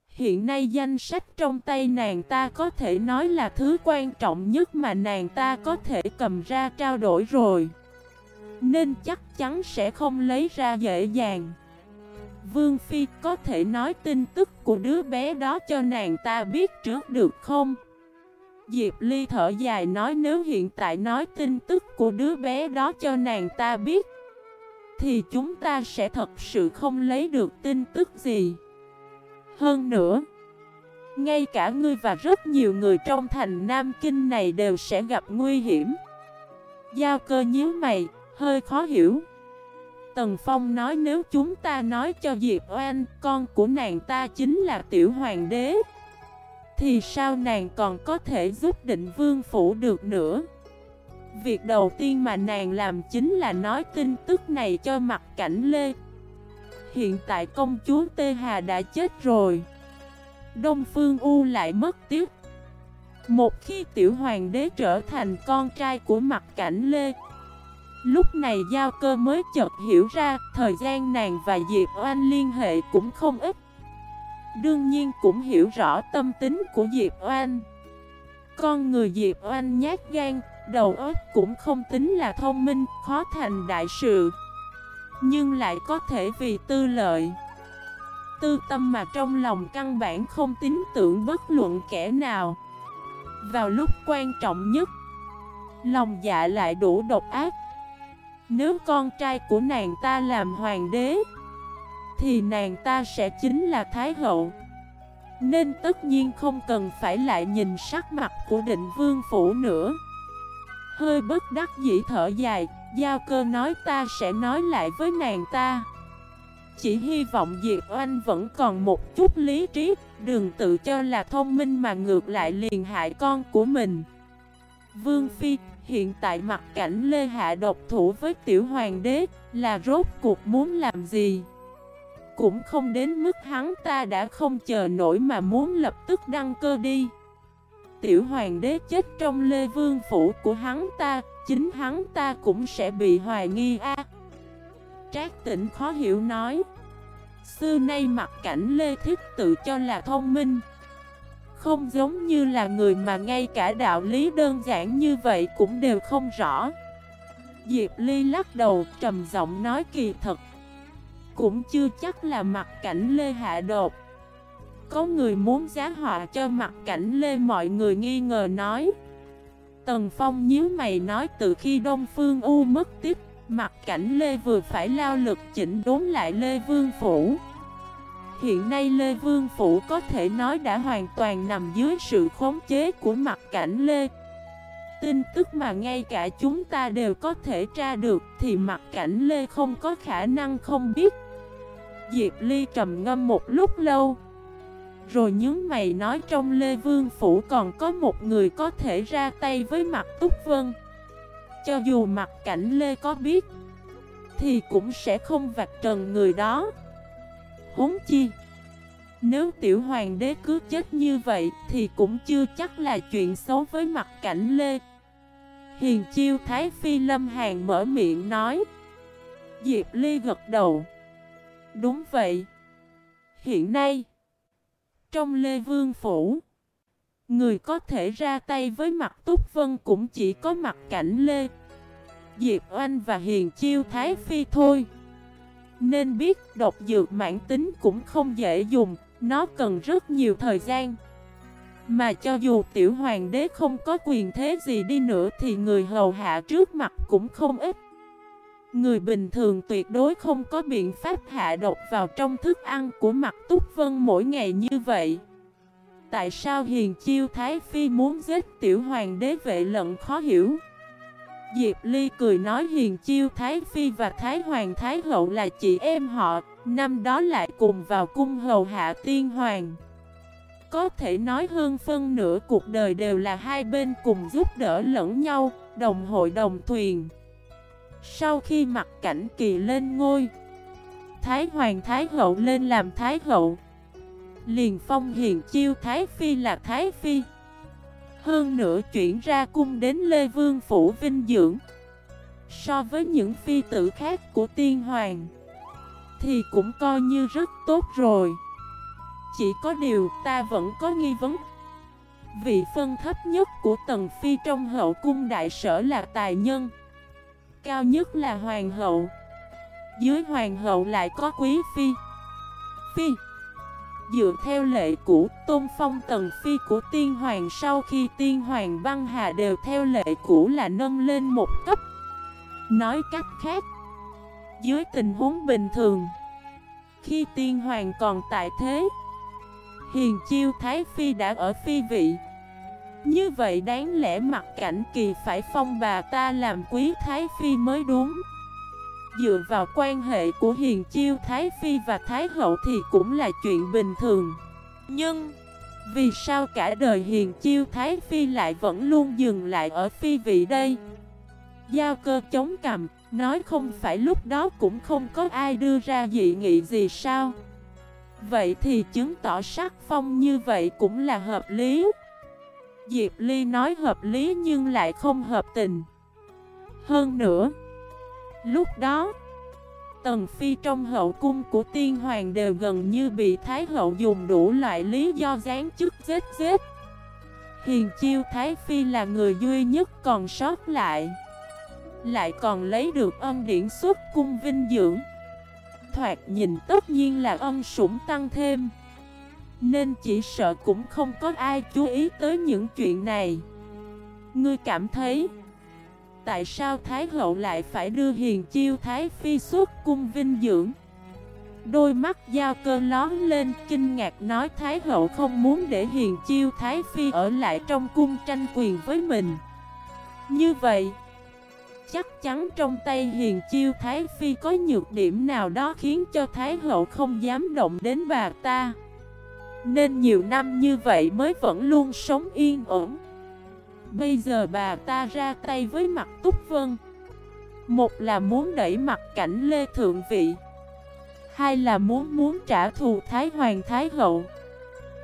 Hiện nay danh sách trong tay nàng ta có thể nói là thứ quan trọng nhất mà nàng ta có thể cầm ra trao đổi rồi. Nên chắc chắn sẽ không lấy ra dễ dàng. Vương Phi có thể nói tin tức của đứa bé đó cho nàng ta biết trước được không? Diệp Ly thở dài nói nếu hiện tại nói tin tức của đứa bé đó cho nàng ta biết Thì chúng ta sẽ thật sự không lấy được tin tức gì. Hơn nữa Ngay cả ngươi và rất nhiều người trong thành Nam Kinh này đều sẽ gặp nguy hiểm. Giao cơ nhíu mày, hơi khó hiểu. Tần Phong nói nếu chúng ta nói cho Diệp Oanh, Con của nàng ta chính là tiểu hoàng đế thì sao nàng còn có thể giúp định vương phủ được nữa? Việc đầu tiên mà nàng làm chính là nói tin tức này cho mặt cảnh Lê. Hiện tại công chúa Tê Hà đã chết rồi. Đông Phương U lại mất tiếc. Một khi tiểu hoàng đế trở thành con trai của mặt cảnh Lê, Lúc này Giao cơ mới chợt hiểu ra, Thời gian nàng và Diệp Oanh liên hệ cũng không ít. Đương nhiên cũng hiểu rõ tâm tính của Diệp Oanh. Con người Diệp Oanh nhát gan, Đầu óc cũng không tính là thông minh, Khó thành đại sự, Nhưng lại có thể vì tư lợi. Tư tâm mà trong lòng căn bản không tính tưởng bất luận kẻ nào. Vào lúc quan trọng nhất, Lòng dạ lại đủ độc ác. Nếu con trai của nàng ta làm hoàng đế thì nàng ta sẽ chính là Thái Hậu. Nên tất nhiên không cần phải lại nhìn sắc mặt của định vương phủ nữa. Hơi bất đắc dĩ thở dài, Giao cơ nói ta sẽ nói lại với nàng ta. Chỉ hy vọng Diệp Oanh vẫn còn một chút lý trí, Đừng tự cho là thông minh mà ngược lại liền hại con của mình. Vương Phi, hiện tại mặt cảnh Lê Hạ độc thủ với tiểu hoàng đế, Là rốt cuộc muốn làm gì? Cũng không đến mức hắn ta đã không chờ nổi mà muốn lập tức đăng cơ đi. Tiểu hoàng đế chết trong lê vương phủ của hắn ta, Chính hắn ta cũng sẽ bị hoài nghi a. Trác tỉnh khó hiểu nói, Xưa nay mặt cảnh lê thiết tự cho là thông minh, Không giống như là người mà ngay cả đạo lý đơn giản như vậy cũng đều không rõ. Diệp Ly lắc đầu trầm giọng nói, kỳ thật cũng chưa chắc là mặt cảnh Lê hạ đột. Có người muốn giá họa cho mặt cảnh Lê, mọi người nghi ngờ nói. Tần Phong nhíu mày nói từ khi Đông Phương U mất tiếp Mặt cảnh Lê vừa phải lao lực chỉnh đốn lại Lê Vương Phủ. Hiện nay Lê Vương Phủ có thể nói đã hoàn toàn nằm dưới sự khống chế của mặt cảnh Lê. Tin tức mà ngay cả chúng ta đều có thể tra được Thì mặt cảnh Lê không có khả năng không biết. Diệp Ly trầm ngâm một lúc lâu. Rồi nhướng mày nói trong Lê Vương Phủ còn có một người có thể ra tay với mặt Túc Vân. Cho dù mặt cảnh Lê có biết, Thì cũng sẽ không vạch trần người đó. Huống chi, Nếu tiểu hoàng đế cứ chết như vậy Thì cũng chưa chắc là chuyện xấu với mặt cảnh Lê. Hiền chiêu Thái Phi Lâm Hàn mở miệng nói. Diệp Ly gật đầu. Đúng vậy. Hiện nay, trong Lê Vương Phủ, người có thể ra tay với mặt Túc Vân cũng chỉ có mặt cảnh Lê, Diệp Oanh và Hiền Chiêu Thái Phi thôi. Nên biết độc dược mãn tính cũng không dễ dùng, nó cần rất nhiều thời gian. Mà cho dù tiểu hoàng đế không có quyền thế gì đi nữa thì người hầu hạ trước mặt cũng không ít. Người bình thường tuyệt đối không có biện pháp hạ độc vào trong thức ăn của mặt Túc Vân mỗi ngày như vậy. Tại sao Hiền Chiêu Thái Phi muốn giết tiểu hoàng đế vệ lận khó hiểu? Diệp Ly cười nói Hiền Chiêu Thái Phi và Thái Hoàng Thái Hậu là chị em họ, năm đó lại cùng vào cung hầu hạ tiên hoàng. Có thể nói hơn phân nửa cuộc đời đều là hai bên cùng giúp đỡ lẫn nhau, đồng hội đồng thuyền. Sau khi mặt cảnh kỳ lên ngôi, Thái Hoàng Thái Hậu lên làm Thái Hậu. Liền phong hiền chiêu Thái Phi là Thái Phi. Hơn nữa chuyển ra cung đến Lê Vương Phủ Vinh Dưỡng. So với những phi tử khác của tiên hoàng, thì cũng coi như rất tốt rồi. Chỉ có điều ta vẫn có nghi vấn Vị phân thấp nhất của Tần Phi trong hậu cung đại sở là tài nhân Cao nhất là hoàng hậu. Dưới hoàng hậu lại có quý phi. Phi. Dựa theo lệ cũ, tôn phong tần phi của tiên hoàng sau khi tiên hoàng băng hà đều theo lệ cũ là nâng lên một cấp. Nói cách khác Dưới tình huống bình thường Khi tiên hoàng còn tại thế Hiền chiêu Thái Phi đã ở phi vị. Như vậy đáng lẽ mặt cảnh kỳ phải phong bà ta làm quý Thái Phi mới đúng. Dựa vào quan hệ của Hiền Chiêu, Thái Phi và Thái Hậu thì cũng là chuyện bình thường. Nhưng, Vì sao cả đời Hiền Chiêu, Thái Phi lại vẫn luôn dừng lại ở phi vị đây? Giao cơ chống cầm Nói không phải lúc đó cũng không có ai đưa ra dị nghị gì sao? Vậy thì chứng tỏ sắc phong như vậy cũng là hợp lý. Diệp Ly nói hợp lý nhưng lại không hợp tình. Hơn nữa, Lúc đó, Tần Phi trong hậu cung của tiên hoàng đều gần như bị Thái hậu dùng đủ loại lý do gián chức giết giết. Hiền chiêu Thái Phi là người duy nhất còn sót lại Lại còn lấy được ân điển xuất cung vinh dưỡng. Thoạt nhìn tất nhiên là ân sủng tăng thêm. Nên chỉ sợ cũng không có ai chú ý tới những chuyện này. Ngươi cảm thấy, Tại sao Thái hậu lại phải đưa hiền chiêu Thái phi suốt cung vinh dưỡng? Đôi mắt giao cơ lón lên, kinh ngạc nói Thái hậu không muốn để hiền chiêu Thái phi ở lại trong cung tranh quyền với mình. Như vậy, Chắc chắn trong tay hiền chiêu Thái Phi có nhược điểm nào đó khiến cho Thái Hậu không dám động đến bà ta. Nên nhiều năm như vậy mới vẫn luôn sống yên ổn. Bây giờ bà ta ra tay với mặt Túc Vân. Một là muốn đẩy mặt cảnh Lê Thượng Vị. Hai là muốn muốn trả thù Thái Hoàng Thái Hậu.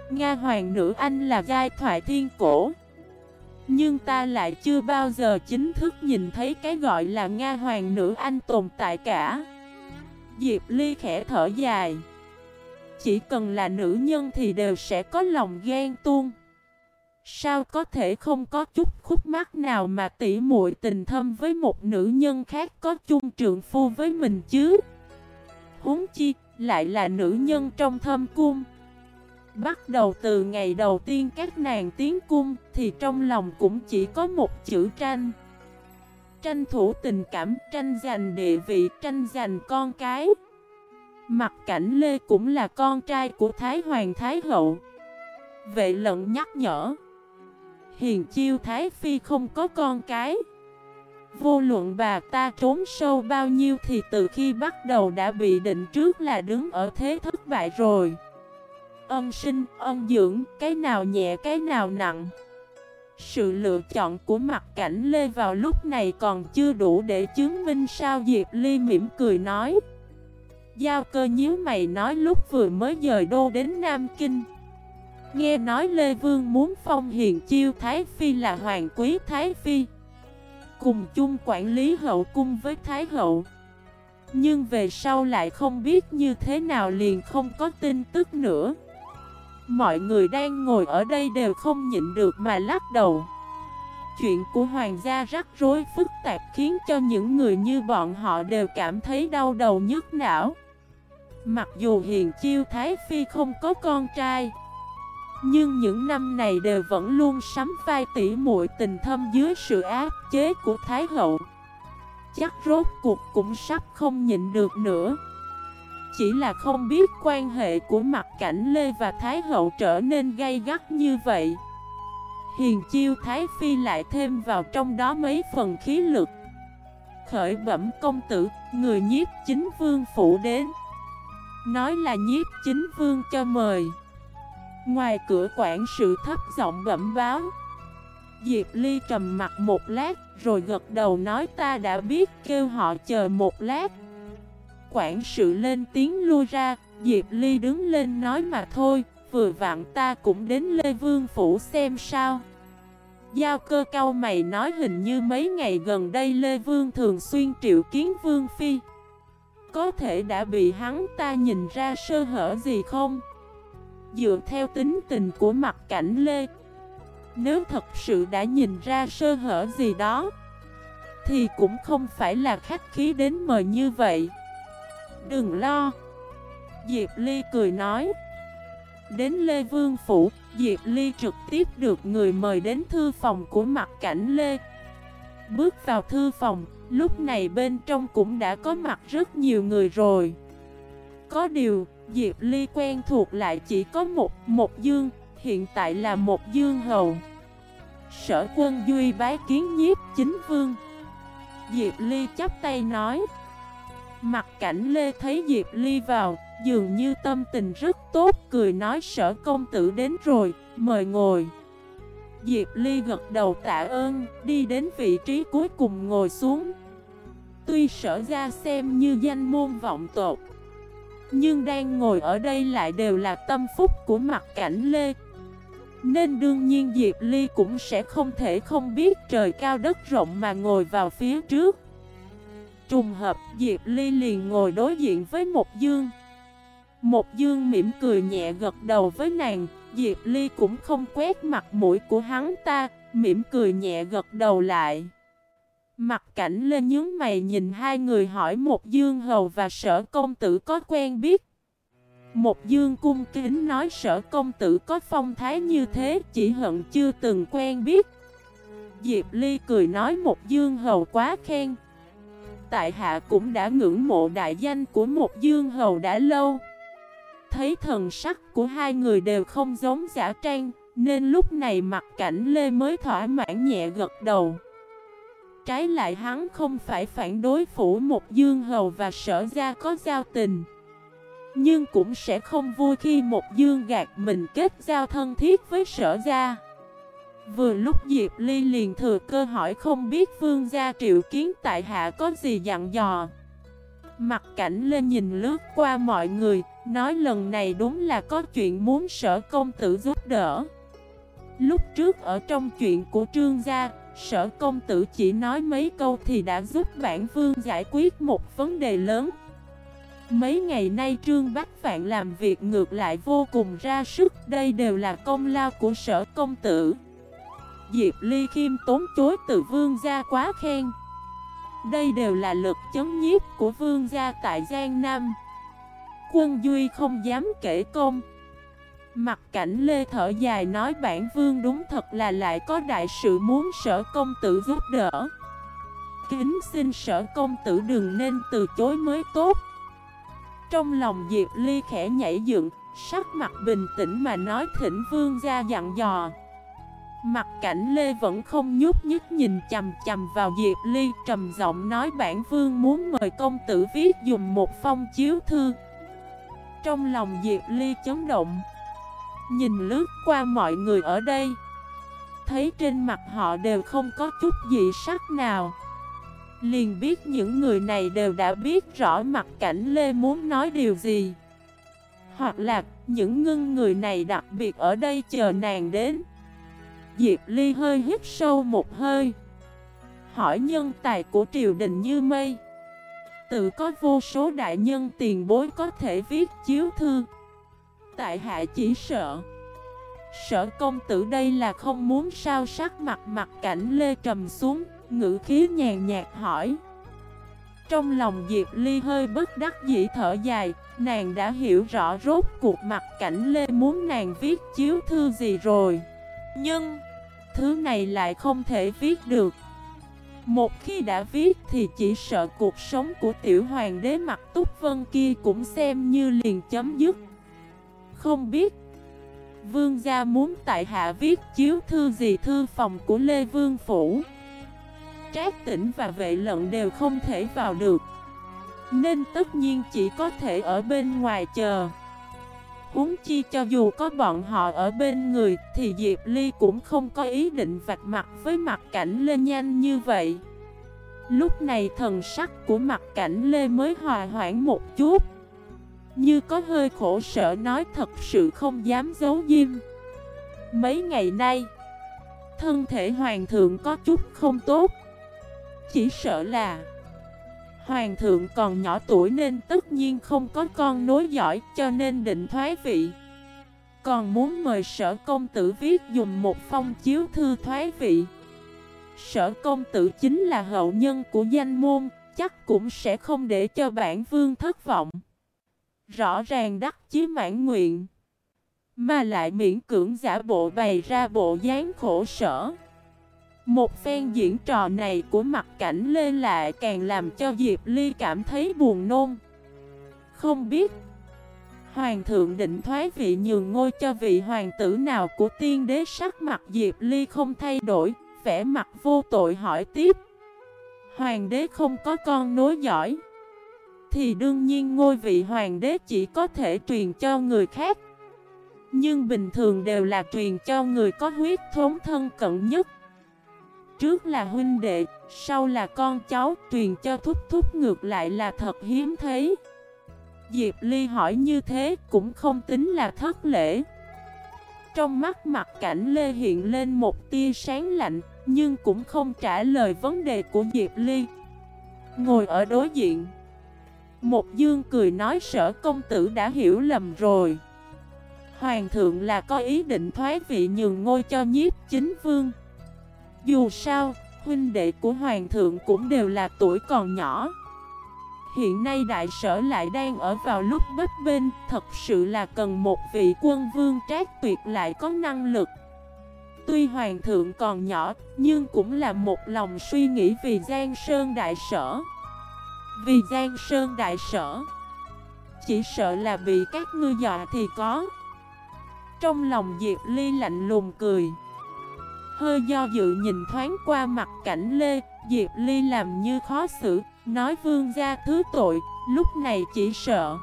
Nga Hoàng Nữ Anh là giai thoại thiên cổ. Nhưng ta lại chưa bao giờ chính thức nhìn thấy cái gọi là Nga Hoàng nữ Anh tồn tại cả. Diệp Ly khẽ thở dài. Chỉ cần là nữ nhân thì đều sẽ có lòng ghen tuông. Sao có thể không có chút khúc mắc nào mà tỉ muội tình thâm với một nữ nhân khác có chung trượng phu với mình chứ? Huống chi lại là nữ nhân trong thâm cung. Bắt đầu từ ngày đầu tiên các nàng tiến cung Thì trong lòng cũng chỉ có một chữ tranh. Tranh thủ tình cảm, tranh giành địa vị, tranh giành con cái. Mặt cảnh Lê cũng là con trai của Thái Hoàng Thái Hậu Vệ lận nhắc nhở Hiền chiêu Thái Phi không có con cái Vô luận bà ta trốn sâu bao nhiêu thì từ khi bắt đầu đã bị định trước là đứng ở thế thất bại rồi ân sinh, ân dưỡng, cái nào nhẹ cái nào nặng. Sự lựa chọn của mặt cảnh Lê vào lúc này còn chưa đủ để chứng minh sao Diệp Ly mỉm cười nói. Giao cơ nhíu mày nói lúc vừa mới dời đô đến Nam Kinh. Nghe nói Lê Vương muốn phong hiền chiêu Thái Phi là Hoàng Quý Thái Phi. Cùng chung quản lý hậu cung với Thái Hậu. Nhưng về sau lại không biết như thế nào liền không có tin tức nữa. Mọi người đang ngồi ở đây đều không nhịn được mà lắc đầu Chuyện của hoàng gia rắc rối phức tạp khiến cho những người như bọn họ đều cảm thấy đau đầu nhức não Mặc dù hiền chiêu Thái Phi không có con trai Nhưng những năm này đều vẫn luôn sắm vai tỉ muội tình thâm dưới sự áp chế của Thái Hậu. Chắc rốt cuộc cũng sắp không nhịn được nữa. Chỉ là không biết quan hệ của mặt cảnh Lê và Thái Hậu trở nên gay gắt như vậy. Hiền chiêu Thái Phi lại thêm vào trong đó mấy phần khí lực. Khởi bẩm công tử, người nhiếp chính vương phủ đến. Nói là nhiếp chính vương cho mời. Ngoài cửa quản sự thấp giọng bẩm báo. Diệp Ly trầm mặt một lát, rồi gật đầu nói ta đã biết kêu họ chờ một lát. Quản sự lên tiếng lui ra, Diệp Ly đứng lên nói mà thôi, vừa vặn ta cũng đến Lê Vương Phủ xem sao. Giao cơ cao mày nói hình như mấy ngày gần đây Lê Vương thường xuyên triệu kiến Vương Phi. Có thể đã bị hắn ta nhìn ra sơ hở gì không? Dựa theo tính tình của mặt cảnh Lê, Nếu thật sự đã nhìn ra sơ hở gì đó, Thì cũng không phải là khách khí đến mời như vậy. Đừng lo. Diệp Ly cười nói. Đến Lê Vương Phủ, Diệp Ly trực tiếp được người mời đến thư phòng của mặt cảnh Lê. Bước vào thư phòng Lúc này bên trong cũng đã có mặt rất nhiều người rồi. Có điều, Diệp Ly quen thuộc lại chỉ có một một dương, Hiện tại là một dương hầu. Sở quân Duy bái kiến nhiếp chính vương. Diệp Ly chắp tay nói. Mặt cảnh Lê thấy Diệp Ly vào, Dường như tâm tình rất tốt, Cười nói sở công tử đến rồi, Mời ngồi. Diệp Ly gật đầu tạ ơn, Đi đến vị trí cuối cùng ngồi xuống. Tuy sở ra xem như danh môn vọng tột, Nhưng đang ngồi ở đây lại đều là tâm phúc của mặt cảnh Lê. Nên đương nhiên Diệp Ly cũng sẽ không thể không biết trời cao đất rộng mà ngồi vào phía trước. Trùng hợp, Diệp Ly liền ngồi đối diện với một dương. Một dương mỉm cười nhẹ gật đầu với nàng, Diệp Ly cũng không quét mặt mũi của hắn ta, Mỉm cười nhẹ gật đầu lại. Mặt cảnh lên nhướng mày nhìn hai người hỏi một dương hầu và sở công tử có quen biết? Một dương cung kính nói sở công tử có phong thái như thế, chỉ hận chưa từng quen biết. Diệp Ly cười nói một dương hầu quá khen. Tại hạ cũng đã ngưỡng mộ đại danh của một dương hầu đã lâu. Thấy thần sắc của hai người đều không giống giả trang, Nên lúc này mặt cảnh Lê mới thỏa mãn nhẹ gật đầu. Trái lại hắn không phải phản đối phủ một dương hầu và sở gia có giao tình. Nhưng cũng sẽ không vui khi một dương gạt mình kết giao thân thiết với sở gia. Vừa lúc Diệp Ly liền thừa cơ hỏi không biết vương gia triệu kiến tại hạ có gì dặn dò. Mặt cảnh lên nhìn lướt qua mọi người, Nói lần này đúng là có chuyện muốn sở công tử giúp đỡ. Lúc trước ở trong chuyện của trương gia Sở công tử chỉ nói mấy câu thì đã giúp bản vương giải quyết một vấn đề lớn. Mấy ngày nay Trương Bắc Phạn làm việc ngược lại vô cùng ra sức, Đây đều là công lao của sở công tử. Diệp Ly khiêm tốn chối từ vương gia quá khen. Đây đều là lực chấn nhiếp của vương gia tại Giang Nam. Quân Duy không dám kể công. Mặt cảnh Lê thở dài nói bản vương đúng thật là lại có đại sự muốn sở công tử giúp đỡ. Kính xin sở công tử đừng nên từ chối mới tốt. Trong lòng Diệp Ly khẽ nhảy dựng, Sắc mặt bình tĩnh mà nói thỉnh vương ra dặn dò. Mặt cảnh Lê vẫn không nhúc nhích nhìn chầm chầm vào Diệp Ly Trầm giọng nói bản vương muốn mời công tử viết dùng một phong chiếu thư. Trong lòng Diệp Ly chấn động Nhìn lướt qua mọi người ở đây. Thấy trên mặt họ đều không có chút gì sắc nào. Liền biết những người này đều đã biết rõ mặt cảnh Lê muốn nói điều gì. Hoặc là những ngưng người này đặc biệt ở đây chờ nàng đến. Diệp Ly hơi hít sâu một hơi. Hỏi nhân tài của triều đình như mây. Tự có vô số đại nhân tiền bối có thể viết chiếu thư. Tại hạ chỉ sợ. Sở công tử đây là không muốn sao sắc mặt mặt cảnh lê trầm xuống, Ngữ khí nhàn nhạt hỏi. Trong lòng Diệp Ly hơi bất đắc dĩ thở dài, Nàng đã hiểu rõ rốt cuộc mặt cảnh lê muốn nàng viết chiếu thư gì rồi. Nhưng, Thứ này lại không thể viết được. Một khi đã viết thì chỉ sợ cuộc sống của tiểu hoàng đế mặt túc vân kia cũng xem như liền chấm dứt. Không biết. Vương gia muốn tại hạ viết chiếu thư gì thư phòng của Lê Vương Phủ. Trác tỉnh và vệ lận đều không thể vào được, Nên tất nhiên chỉ có thể ở bên ngoài chờ. Huống chi cho dù có bọn họ ở bên người, Thì Diệp Ly cũng không có ý định vạch mặt với mặt cảnh lên nhanh như vậy. Lúc này thần sắc của mặt cảnh Lê mới hòa hoãn một chút. Như có hơi khổ sở nói thật sự không dám giấu diêm. Mấy ngày nay, Thân thể hoàng thượng có chút không tốt. Chỉ sợ là Hoàng thượng còn nhỏ tuổi nên tất nhiên không có con nối giỏi cho nên định thoái vị. Còn muốn mời sở công tử viết dùng một phong chiếu thư thoái vị. Sở công tử chính là hậu nhân của danh môn, Chắc cũng sẽ không để cho bản vương thất vọng. Rõ ràng đắc chí mãn nguyện. Mà lại miễn cưỡng giả bộ bày ra bộ dáng khổ sở. Một phen diễn trò này của mặt cảnh Lê lại càng làm cho Diệp Ly cảm thấy buồn nôn. Không biết, Hoàng thượng định thoái vị nhường ngôi cho vị hoàng tử nào của tiên đế sắc mặt Diệp Ly không thay đổi, vẻ mặt vô tội hỏi tiếp. Hoàng đế không có con nối giỏi thì đương nhiên ngôi vị hoàng đế chỉ có thể truyền cho người khác Nhưng bình thường đều là truyền cho người có huyết thống thân cận nhất Trước là huynh đệ, sau là con cháu, truyền cho thúc thúc ngược lại là thật hiếm thấy. Diệp Ly hỏi như thế cũng không tính là thất lễ. Trong mắt mặt cảnh Lê hiện lên một tia sáng lạnh, nhưng cũng không trả lời vấn đề của Diệp Ly. Ngồi ở đối diện. Một dương cười nói sở công tử đã hiểu lầm rồi. Hoàng thượng là có ý định thoái vị nhường ngôi cho nhiếp chính vương. Dù sao, huynh đệ của hoàng thượng cũng đều là tuổi còn nhỏ Hiện nay đại sở lại đang ở vào lúc bếp bên Thật sự là cần một vị quân vương trác tuyệt lại có năng lực Tuy hoàng thượng còn nhỏ Nhưng cũng là một lòng suy nghĩ vì Giang Sơn đại sở vì Giang Sơn đại sở Chỉ sợ là bị các ngư dọa thì có Trong lòng Diệp Ly lạnh lùng cười Hơi do dự nhìn thoáng qua mặt cảnh Lê, Diệp Ly làm như khó xử, nói vương gia thứ tội, lúc này chỉ sợ.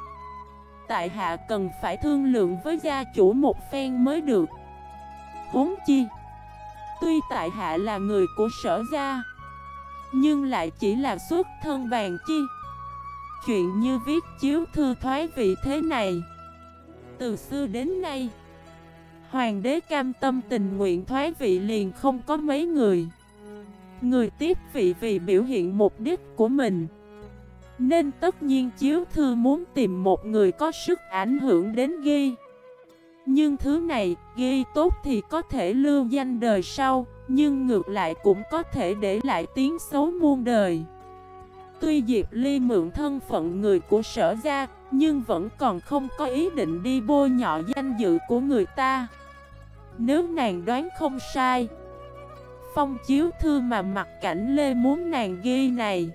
Tại hạ cần phải thương lượng với gia chủ một phen mới được. Huống chi, tuy tại hạ là người của sở gia, nhưng lại chỉ là xuất thân bàn chi. Chuyện như viết chiếu thư thoái vị thế này, từ xưa đến nay, Hoàng đế cam tâm tình nguyện thoái vị liền không có mấy người. Người tiếp vị vì biểu hiện mục đích của mình. Nên tất nhiên chiếu thư muốn tìm một người có sức ảnh hưởng đến ghi. Nhưng thứ này ghi tốt thì có thể lưu danh đời sau. Nhưng ngược lại cũng có thể để lại tiếng xấu muôn đời. Tuy Diệp Ly mượn thân phận người của sở gia, Nhưng vẫn còn không có ý định đi bôi nhọ danh dự của người ta. Nếu nàng đoán không sai, Phong chiếu thư mà mặt cảnh Lê muốn nàng ghi này,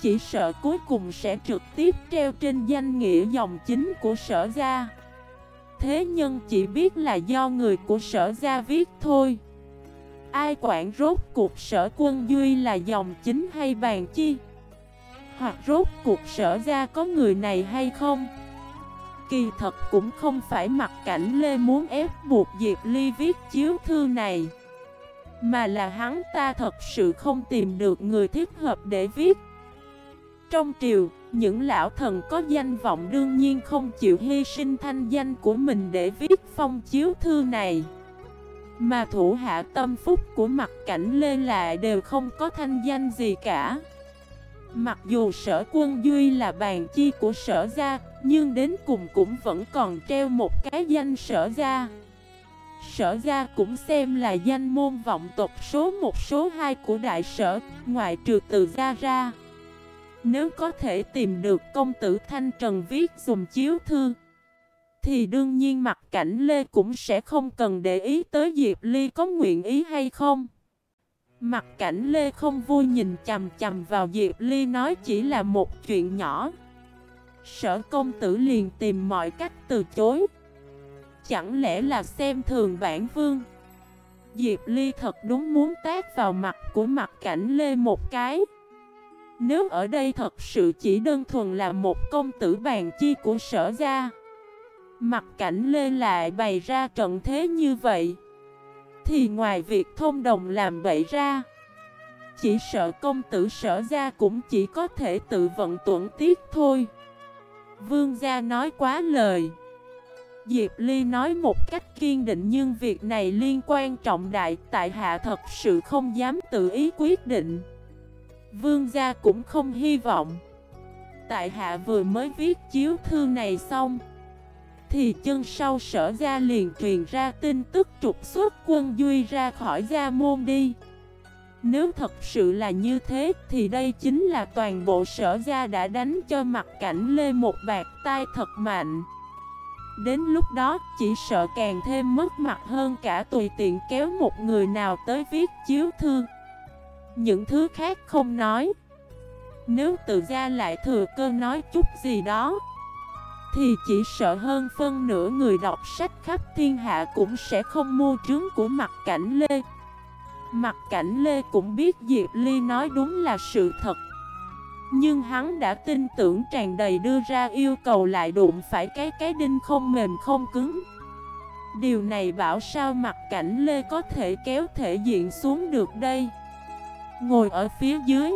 Chỉ sợ cuối cùng sẽ trực tiếp treo trên danh nghĩa dòng chính của sở gia. Thế nhân chỉ biết là do người của sở gia viết thôi. Ai quản rốt cuộc sở quân Duy là dòng chính hay bàn chi? Hoặc rốt cuộc sở ra có người này hay không? Kỳ thật cũng không phải mặt cảnh Lê muốn ép buộc Diệp Ly viết chiếu thư này Mà là hắn ta thật sự không tìm được người thích hợp để viết. Trong triều, những lão thần có danh vọng đương nhiên không chịu hy sinh thanh danh của mình để viết phong chiếu thư này. Mà thủ hạ tâm phúc của mặt cảnh Lê lại đều không có thanh danh gì cả. Mặc dù sở quân Duy là bàn chi của sở gia, Nhưng đến cùng cũng vẫn còn treo một cái danh sở gia. Sở gia cũng xem là danh môn vọng tộc số một, số hai của đại sở, Ngoại trừ từ gia ra. Nếu có thể tìm được công tử Thanh Trần viết dùng chiếu thư thì đương nhiên mặt cảnh Lê cũng sẽ không cần để ý tới Diệp Ly có nguyện ý hay không. Mặt cảnh Lê không vui nhìn chầm chầm vào Diệp Ly nói chỉ là một chuyện nhỏ. Sở công tử liền tìm mọi cách từ chối. Chẳng lẽ là xem thường bản vương? Diệp Ly thật đúng muốn tác vào mặt của mặt cảnh Lê một cái. Nếu ở đây thật sự chỉ đơn thuần là một công tử bàn chi của sở gia Mặt cảnh Lê lại bày ra trận thế như vậy, Thì ngoài việc thông đồng làm bậy ra, Chỉ sợ công tử sở gia cũng chỉ có thể tự vận tuẩn tiết thôi Vương gia nói quá lời Diệp Ly nói một cách kiên định nhưng việc này liên quan trọng đại, tại hạ thật sự không dám tự ý quyết định. Vương gia cũng không hy vọng. Tại hạ vừa mới viết chiếu thư này xong thì chân sau sở gia liền truyền ra tin tức trục xuất quân Duy ra khỏi gia môn đi. Nếu thật sự là như thế thì đây chính là toàn bộ sở gia đã đánh cho mặt cảnh Lê một bạc tai thật mạnh. Đến lúc đó chỉ sợ càng thêm mất mặt hơn cả tùy tiện kéo một người nào tới viết chiếu thư. Những thứ khác không nói. Nếu tự ra lại thừa cơ nói chút gì đó thì chỉ sợ hơn phân nửa người đọc sách khắp thiên hạ cũng sẽ không mua trướng của mặt cảnh Lê. Mặt cảnh Lê cũng biết Diệp Ly nói đúng là sự thật. Nhưng hắn đã tin tưởng tràn đầy đưa ra yêu cầu lại đụng phải cái cái đinh không mềm không cứng. Điều này bảo sao mặt cảnh Lê có thể kéo thể diện xuống được đây. Ngồi ở phía dưới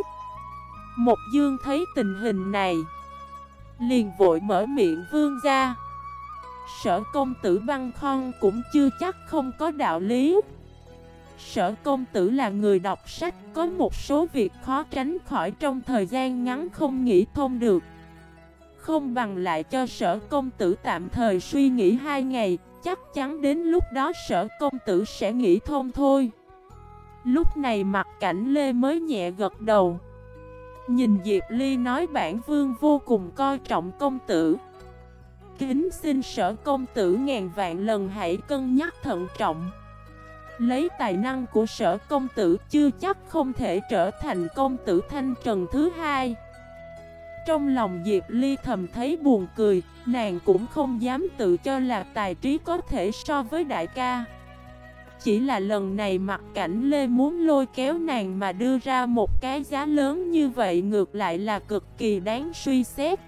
Một dương thấy tình hình này Liền vội mở miệng vương ra. Sở công tử băng khon cũng chưa chắc không có đạo lý. Sở công tử là người đọc sách, Có một số việc khó tránh khỏi trong thời gian ngắn không nghĩ thông được. Không bằng lại cho sở công tử tạm thời suy nghĩ hai ngày, Chắc chắn đến lúc đó sở công tử sẽ nghĩ thông thôi. Lúc này mặt cảnh Lê mới nhẹ gật đầu. Nhìn Diệp Ly nói bản vương vô cùng coi trọng công tử. Kính xin sở công tử ngàn vạn lần hãy cân nhắc thận trọng. Lấy tài năng của sở công tử chưa chắc không thể trở thành công tử thanh trần thứ hai. Trong lòng Diệp Ly thầm thấy buồn cười, Nàng cũng không dám tự cho là tài trí có thể so với đại ca. Chỉ là lần này mặt cảnh Lê muốn lôi kéo nàng mà đưa ra một cái giá lớn như vậy ngược lại là cực kỳ đáng suy xét.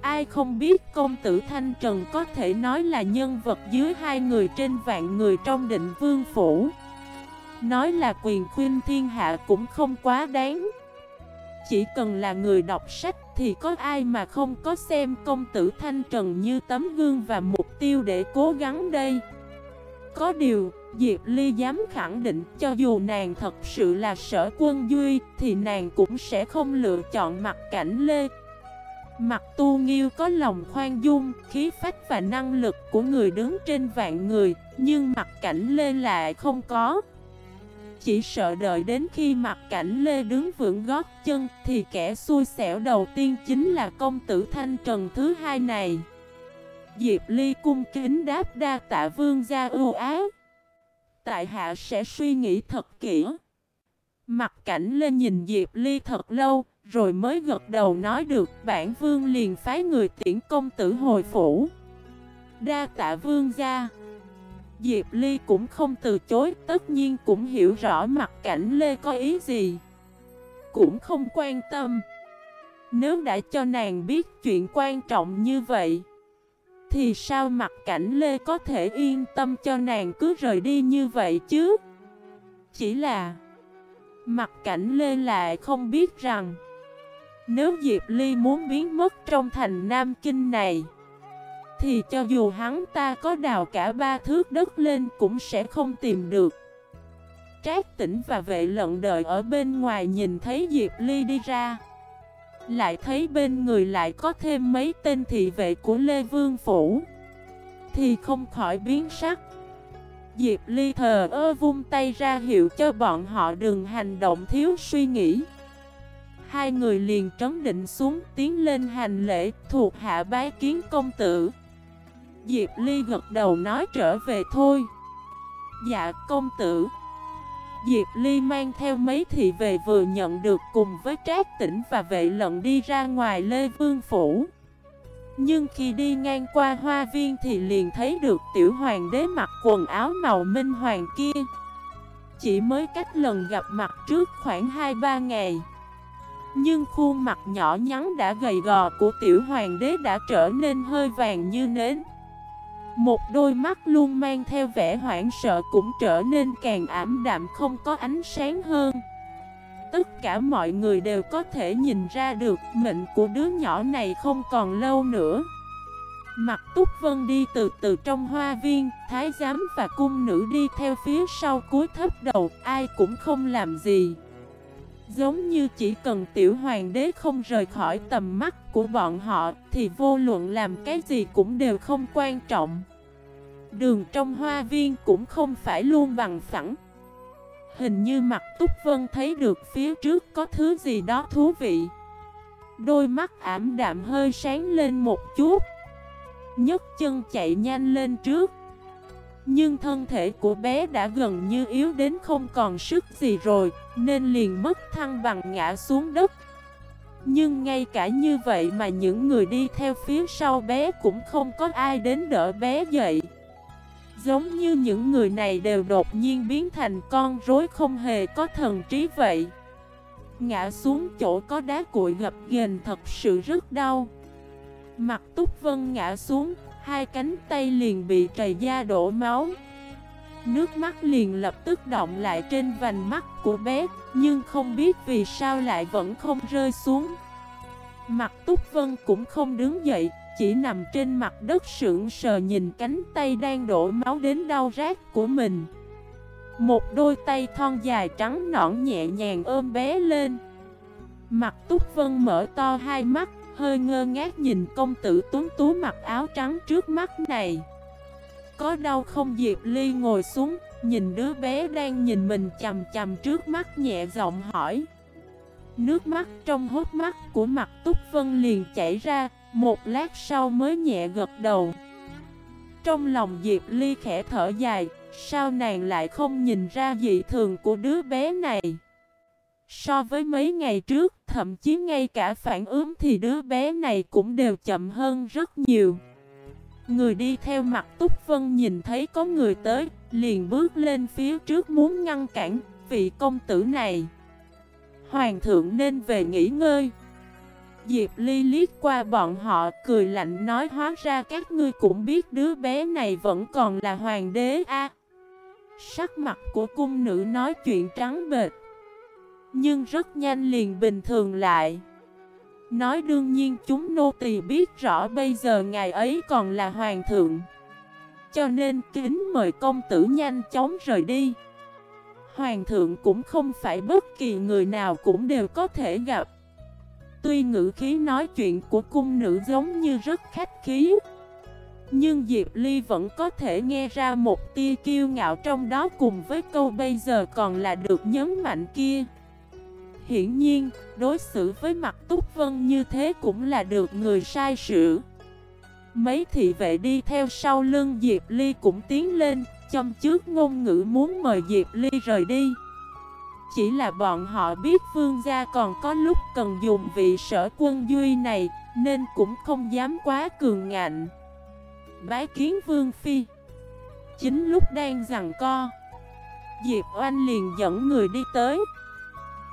Ai không biết công tử Thanh Trần có thể nói là nhân vật dưới hai người trên vạn người trong định vương phủ. Nói là quyền khuyên thiên hạ cũng không quá đáng. Chỉ cần là người đọc sách thì có ai mà không có xem công tử Thanh Trần như tấm gương và mục tiêu để cố gắng đây? Có điều, Diệp Ly dám khẳng định cho dù nàng thật sự là sở quân Duy Thì nàng cũng sẽ không lựa chọn mặt cảnh Lê Mặt tu nghiêu có lòng khoan dung, khí phách và năng lực của người đứng trên vạn người, nhưng mặt cảnh lê lại không có. Chỉ sợ đợi đến khi mặt cảnh lê đứng vững gót chân thì kẻ xui xẻo đầu tiên chính là công tử Thanh Trần thứ hai này. Diệp Ly cung kính đáp đa tạ vương gia ưu ái. Tại hạ sẽ suy nghĩ thật kỹ. Mặt cảnh lên nhìn Diệp Ly thật lâu, rồi mới gật đầu nói được bản vương liền phái người tiễn công tử hồi phủ. Đa tạ vương gia. Diệp Ly cũng không từ chối Tất nhiên cũng hiểu rõ mặt cảnh Lê có ý gì. Cũng không quan tâm. Nếu đã cho nàng biết chuyện quan trọng như vậy thì sao mặt cảnh Lê có thể yên tâm cho nàng cứ rời đi như vậy chứ? Chỉ là, Mặt cảnh Lê lại không biết rằng, nếu Diệp Ly muốn biến mất trong thành Nam Kinh này, Thì cho dù hắn ta có đào cả ba thước đất lên cũng sẽ không tìm được. Trác tỉnh và vệ lận đợi ở bên ngoài nhìn thấy Diệp Ly đi ra lại thấy bên người lại có thêm mấy tên thị vệ của Lê Vương Phủ. Thì không khỏi biến sắc. Diệp Ly thờ ơ vung tay ra hiệu cho bọn họ đừng hành động thiếu suy nghĩ. Hai người liền trấn định xuống tiến lên hành lễ thuộc hạ bái kiến công tử. Diệp Ly gật đầu nói trở về thôi. Dạ công tử. Diệp Ly mang theo mấy thị về vừa nhận được cùng với Trác Tỉnh và vệ lận đi ra ngoài Lê Vương Phủ. Nhưng khi đi ngang qua hoa viên thì liền thấy được tiểu hoàng đế mặc quần áo màu minh hoàng kia. Chỉ mới cách lần gặp mặt trước khoảng 2-3 ngày. Nhưng khuôn mặt nhỏ nhắn đã gầy gò của tiểu hoàng đế đã trở nên hơi vàng như nến. Một đôi mắt luôn mang theo vẻ hoảng sợ cũng trở nên càng ảm đạm không có ánh sáng hơn Tất cả mọi người đều có thể nhìn ra được mệnh của đứa nhỏ này không còn lâu nữa Mặt Túc Vân đi từ từ trong hoa viên, thái giám và cung nữ đi theo phía sau cúi thấp đầu, ai cũng không làm gì. Giống như chỉ cần tiểu hoàng đế không rời khỏi tầm mắt của bọn họ, thì vô luận làm cái gì cũng đều không quan trọng. Đường trong hoa viên cũng không phải luôn bằng phẳng. Hình như mặt Túc Vân thấy được phía trước có thứ gì đó thú vị. Đôi mắt ảm đạm hơi sáng lên một chút nhấc chân chạy nhanh lên trước nhưng thân thể của bé đã gần như yếu đến không còn sức gì rồi Nên liền mất thăng bằng ngã xuống đất. Nhưng ngay cả như vậy mà những người đi theo phía sau bé cũng không có ai đến đỡ bé dậy. Giống như những người này đều đột nhiên biến thành con rối không hề có thần trí vậy. Ngã xuống chỗ có đá cuội gập ghềnh thật sự rất đau. Mặt Túc Vân ngã xuống, hai cánh tay liền bị trầy da đổ máu. Nước mắt liền lập tức động lại trên vành mắt của bé, nhưng không biết vì sao lại vẫn không rơi xuống. Mặt Túc Vân cũng không đứng dậy, chỉ nằm trên mặt đất sững sờ nhìn cánh tay đang đổ máu đến đau rát của mình. Một đôi tay thon dài trắng nõn nhẹ nhàng ôm bé lên. Mặt Túc Vân mở to hai mắt, Hơi ngơ ngác nhìn công tử tuấn tú mặc áo trắng trước mắt này. Có đau không Diệp Ly ngồi xuống, Nhìn đứa bé đang nhìn mình chầm chầm trước mắt nhẹ giọng hỏi. Nước mắt trong hốt mắt của mặt Túc Vân liền chảy ra, Một lát sau mới nhẹ gật đầu. Trong lòng Diệp Ly khẽ thở dài, Sao nàng lại không nhìn ra dị thường của đứa bé này? So với mấy ngày trước, thậm chí ngay cả phản ứng thì đứa bé này cũng đều chậm hơn rất nhiều. Người đi theo mặt Túc Vân nhìn thấy có người tới, liền bước lên phía trước muốn ngăn cản vị công tử này. Hoàng thượng nên về nghỉ ngơi. Diệp Ly liếc qua bọn họ cười lạnh nói hóa ra các ngươi cũng biết đứa bé này vẫn còn là hoàng đế a. Sắc mặt của cung nữ nói chuyện trắng bệt. Nhưng rất nhanh liền bình thường lại. Nói đương nhiên chúng nô tỳ biết rõ bây giờ ngài ấy còn là hoàng thượng. Cho nên kính mời công tử nhanh chóng rời đi. Hoàng thượng cũng không phải bất kỳ người nào cũng đều có thể gặp. Tuy ngữ khí nói chuyện của cung nữ giống như rất khách khí, Nhưng Diệp Ly vẫn có thể nghe ra một tia kiêu ngạo trong đó cùng với câu bây giờ còn là được nhấn mạnh kia. Hiển nhiên, đối xử với mặt Túc Vân như thế cũng là được người sai sử Mấy thị vệ đi theo sau lưng Diệp Ly cũng tiến lên, châm trước ngôn ngữ muốn mời Diệp Ly rời đi. Chỉ là bọn họ biết vương gia còn có lúc cần dùng vị sở quân duy này, nên cũng không dám quá cường ngạnh. Bái kiến vương phi Chính lúc đang rằng co Diệp Oanh liền dẫn người đi tới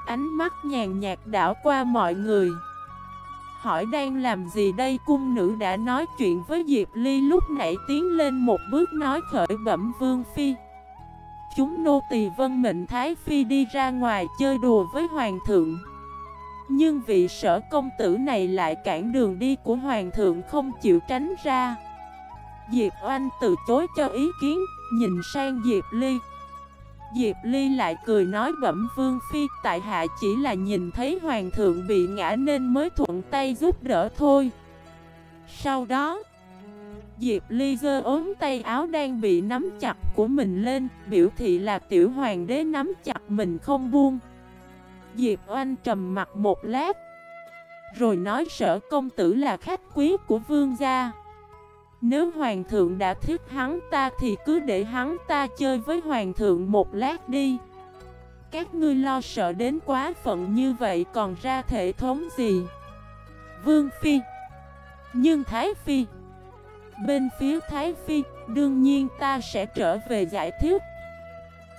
Ánh mắt nhàn nhạt đảo qua mọi người. Hỏi đang làm gì đây? Cung nữ đã nói chuyện với Diệp Ly lúc nãy tiến lên một bước nói khởi bẩm Vương Phi. Chúng nô tỳ vân mệnh Thái Phi đi ra ngoài chơi đùa với Hoàng thượng. Nhưng vị sở công tử này lại cản đường đi của Hoàng thượng không chịu tránh ra. Diệp Oanh từ chối cho ý kiến, nhìn sang Diệp Ly. Diệp Ly lại cười nói bẩm Vương Phi, Tại hạ chỉ là nhìn thấy Hoàng thượng bị ngã nên mới thuận tay giúp đỡ thôi. Sau đó, Diệp Ly giơ ốm tay áo đang bị nắm chặt của mình lên, Biểu thị là tiểu hoàng đế nắm chặt mình không buông. Diệp Oanh trầm mặt một lát, Rồi nói sở công tử là khách quý của vương gia nếu hoàng thượng đã thích hắn ta thì cứ để hắn ta chơi với hoàng thượng một lát đi. Các ngươi lo sợ đến quá phận như vậy còn ra thể thống gì? Vương Phi Nhưng Thái Phi, Bên phía Thái Phi, Đương nhiên ta sẽ trở về giải thích.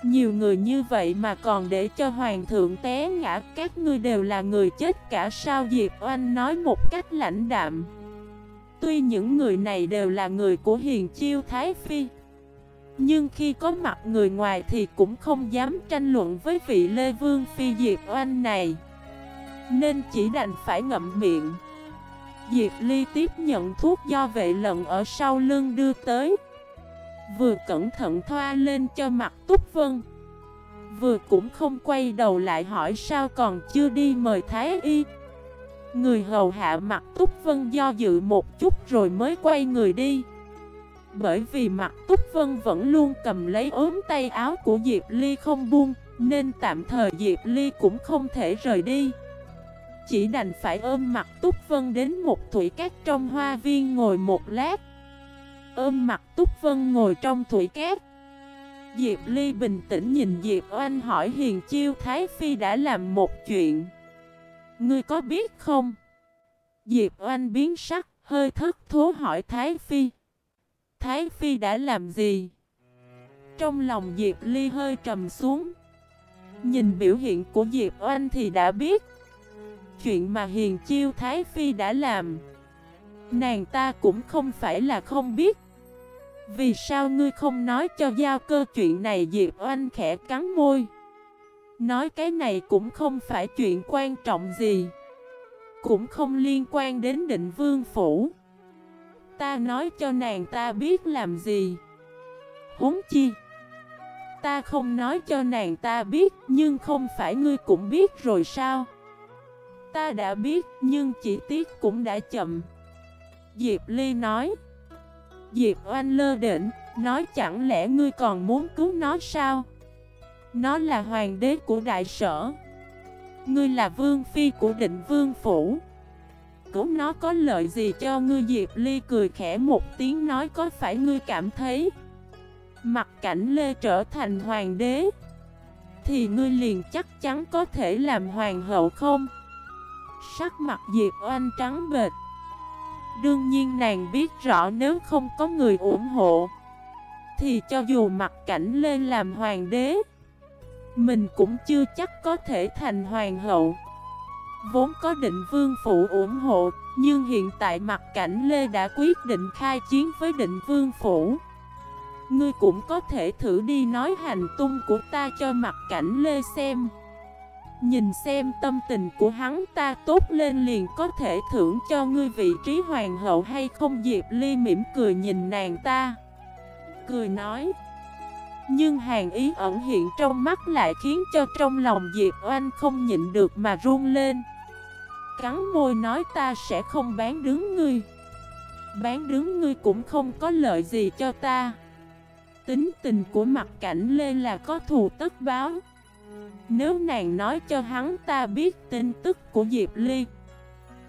Nhiều người như vậy mà còn để cho hoàng thượng té ngã, Các ngươi đều là người chết cả sao Diệp Oanh nói một cách lãnh đạm. Tuy những người này đều là người của hiền chiêu Thái Phi, Nhưng khi có mặt người ngoài thì cũng không dám tranh luận với vị Lê Vương Phi Diệp Oanh này. Nên chỉ đành phải ngậm miệng. Diệp Ly tiếp nhận thuốc do vệ lận ở sau lưng đưa tới. Vừa cẩn thận thoa lên cho mặt Túc Vân. Vừa cũng không quay đầu lại hỏi sao còn chưa đi mời Thái Y. Người hầu hạ mặt Túc Vân do dự một chút rồi mới quay người đi. Bởi vì mặt Túc Vân vẫn luôn cầm lấy ốm tay áo của Diệp Ly không buông, Nên tạm thời Diệp Ly cũng không thể rời đi. Chỉ đành phải ôm mặt Túc Vân đến một thủy cát trong hoa viên ngồi một lát. Ôm mặt Túc Vân ngồi trong thủy cát. Diệp Ly bình tĩnh nhìn Diệp Oanh hỏi Hiền Chiêu Thái Phi đã làm một chuyện. Ngươi có biết không? Diệp Oanh biến sắc, hơi thất thố hỏi Thái Phi. Thái Phi đã làm gì? Trong lòng Diệp Ly hơi trầm xuống. Nhìn biểu hiện của Diệp Oanh thì đã biết. Chuyện mà Hiền Chiêu Thái Phi đã làm Nàng ta cũng không phải là không biết. Vì sao ngươi không nói cho giao cơ chuyện này? Diệp Oanh khẽ cắn môi. Nói cái này cũng không phải chuyện quan trọng gì. Cũng không liên quan đến định vương phủ. Ta nói cho nàng ta biết làm gì. Huống chi Ta không nói cho nàng ta biết Nhưng không phải ngươi cũng biết rồi sao? Ta đã biết nhưng chỉ tiếc cũng đã chậm. Diệp Ly nói Diệp Oanh lơ đỉnh, nói chẳng lẽ ngươi còn muốn cứu nó sao? Nó là hoàng đế của đại sở. Ngươi là vương phi của định vương phủ. Cứu nó có lợi gì cho ngươi Diệp Ly cười khẽ một tiếng nói, có phải ngươi cảm thấy Mặt cảnh Lê trở thành hoàng đế Thì ngươi liền chắc chắn có thể làm hoàng hậu không? Sắc mặt Diệp Oanh trắng bệt Đương nhiên nàng biết rõ nếu không có người ủng hộ Thì cho dù mặt cảnh lên làm hoàng đế mình cũng chưa chắc có thể thành hoàng hậu. Vốn có định vương phủ ủng hộ, Nhưng hiện tại mặt cảnh Lê đã quyết định khai chiến với định vương phủ. Ngươi cũng có thể thử đi nói hành tung của ta cho mặt cảnh Lê xem. Nhìn xem tâm tình của hắn ta tốt lên liền có thể thưởng cho ngươi vị trí hoàng hậu hay không. Diệp Ly mỉm cười nhìn nàng ta, Cười nói nhưng hàng ý ẩn hiện trong mắt lại khiến cho trong lòng Diệp Oanh không nhịn được mà run lên. Cắn môi nói ta sẽ không bán đứng ngươi. Bán đứng ngươi cũng không có lợi gì cho ta. Tính tình của mặt cảnh Lê là có thù tất báo. Nếu nàng nói cho hắn ta biết tin tức của Diệp Ly,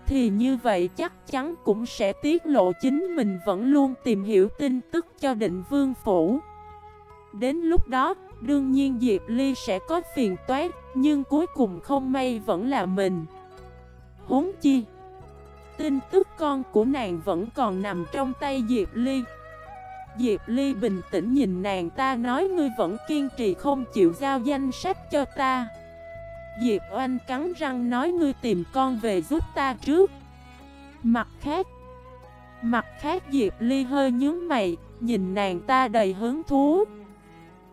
Thì như vậy chắc chắn cũng sẽ tiết lộ chính mình vẫn luôn tìm hiểu tin tức cho định vương phủ. Đến lúc đó, đương nhiên Diệp Ly sẽ có phiền toát Nhưng cuối cùng không may vẫn là mình. Huống chi Tin tức con của nàng vẫn còn nằm trong tay Diệp Ly. Diệp Ly bình tĩnh nhìn nàng ta nói ngươi vẫn kiên trì không chịu giao danh sách cho ta. Diệp Oanh cắn răng nói ngươi tìm con về giúp ta trước. Mặt khác Mặt khác Diệp Ly hơi nhướng mày Nhìn nàng ta đầy hứng thú.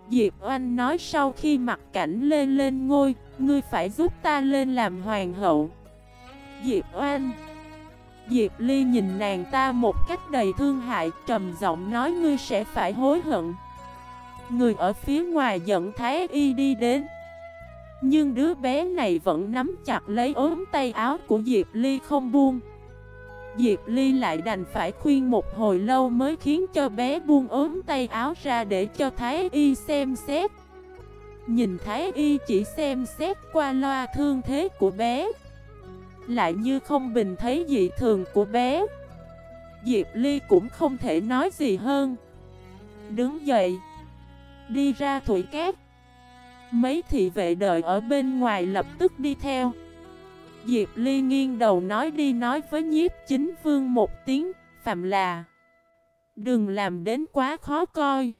Diệp Oanh nói sau khi mặt cảnh lên lên ngôi, Ngươi phải giúp ta lên làm hoàng hậu. Diệp Oanh. Diệp Ly nhìn nàng ta một cách đầy thương hại, trầm giọng nói, ngươi sẽ phải hối hận. Người ở phía ngoài giận Thái Y đi đến. Nhưng đứa bé này vẫn nắm chặt lấy ốm tay áo của Diệp Ly không buông. Diệp Ly lại đành phải khuyên một hồi lâu mới khiến cho bé buông ốm tay áo ra để cho Thái Y xem xét. Nhìn Thái Y chỉ xem xét qua loa thương thế của bé, lại như không bình thấy dị thường của bé. Diệp Ly cũng không thể nói gì hơn. Đứng dậy, Đi ra thủy cát. Mấy thị vệ đợi ở bên ngoài lập tức đi theo. Diệp Ly nghiêng đầu nói đi nói với nhiếp chính vương một tiếng, Phạm là, Đừng làm đến quá khó coi.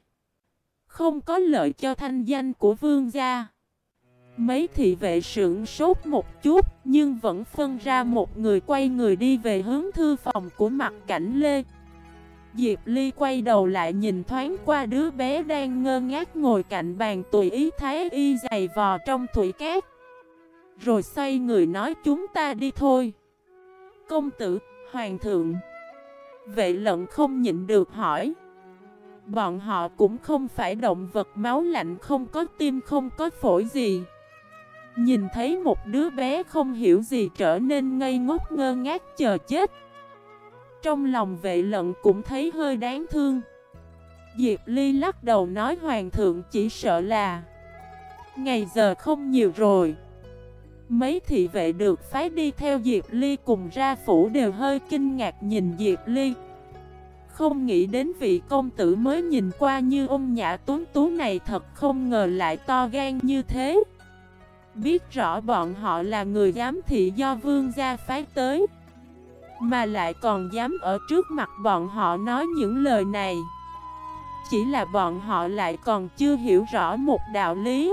Không có lợi cho thanh danh của vương gia. Mấy thị vệ sững sốt một chút, Nhưng vẫn phân ra một người quay người đi về hướng thư phòng của mặt cảnh Lê. Diệp Ly quay đầu lại nhìn thoáng qua đứa bé đang ngơ ngác ngồi cạnh bàn tùy ý thái y dày vò trong thủy cát. Rồi xoay người nói chúng ta đi thôi. Công tử, hoàng thượng. Vệ lận không nhịn được hỏi. Bọn họ cũng không phải động vật máu lạnh không có tim không có phổi gì. Nhìn thấy một đứa bé không hiểu gì trở nên ngây ngốc ngơ ngác chờ chết. Trong lòng vệ lận cũng thấy hơi đáng thương. Diệp Ly lắc đầu nói hoàng thượng chỉ sợ là Ngày giờ không nhiều rồi. Mấy thị vệ được phái đi theo Diệp Ly cùng ra phủ đều hơi kinh ngạc nhìn Diệp Ly. Không nghĩ đến vị công tử mới nhìn qua như ông nhã tuấn tú này thật không ngờ lại to gan như thế. Biết rõ bọn họ là người giám thị do vương gia phái tới, Mà lại còn dám ở trước mặt bọn họ nói những lời này. Chỉ là bọn họ lại còn chưa hiểu rõ một đạo lý.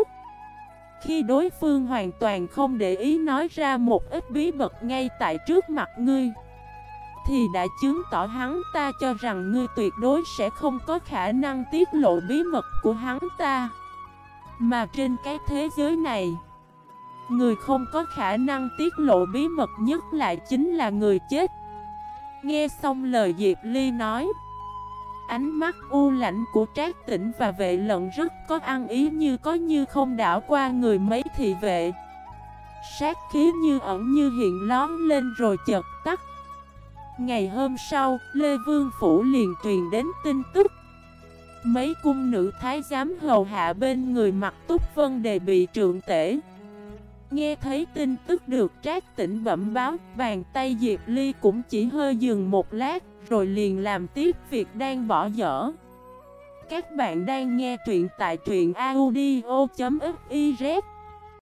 Khi đối phương hoàn toàn không để ý nói ra một ít bí mật ngay tại trước mặt ngươi, Thì đã chứng tỏ hắn ta cho rằng ngươi tuyệt đối sẽ không có khả năng tiết lộ bí mật của hắn ta. Mà trên cái thế giới này, Người không có khả năng tiết lộ bí mật nhất lại chính là người chết. Nghe xong lời Diệp Ly nói Ánh mắt u lãnh của trác tỉnh và vệ lận rất có ăn ý như có như không đảo qua người mấy thị vệ. Sát khí như ẩn như hiện lón lên rồi chợt tắt. Ngày hôm sau, Lê Vương Phủ liền truyền đến tin tức. Mấy cung nữ thái giám hầu hạ bên người mặt túc vân đề bị trượng tể. Nghe thấy tin tức được trác tỉnh bẩm báo, bàn tay Diệp Ly cũng chỉ hơi dừng một lát, rồi liền làm tiếp việc đang bỏ dở. Các bạn đang nghe truyện tại truyện audio.fif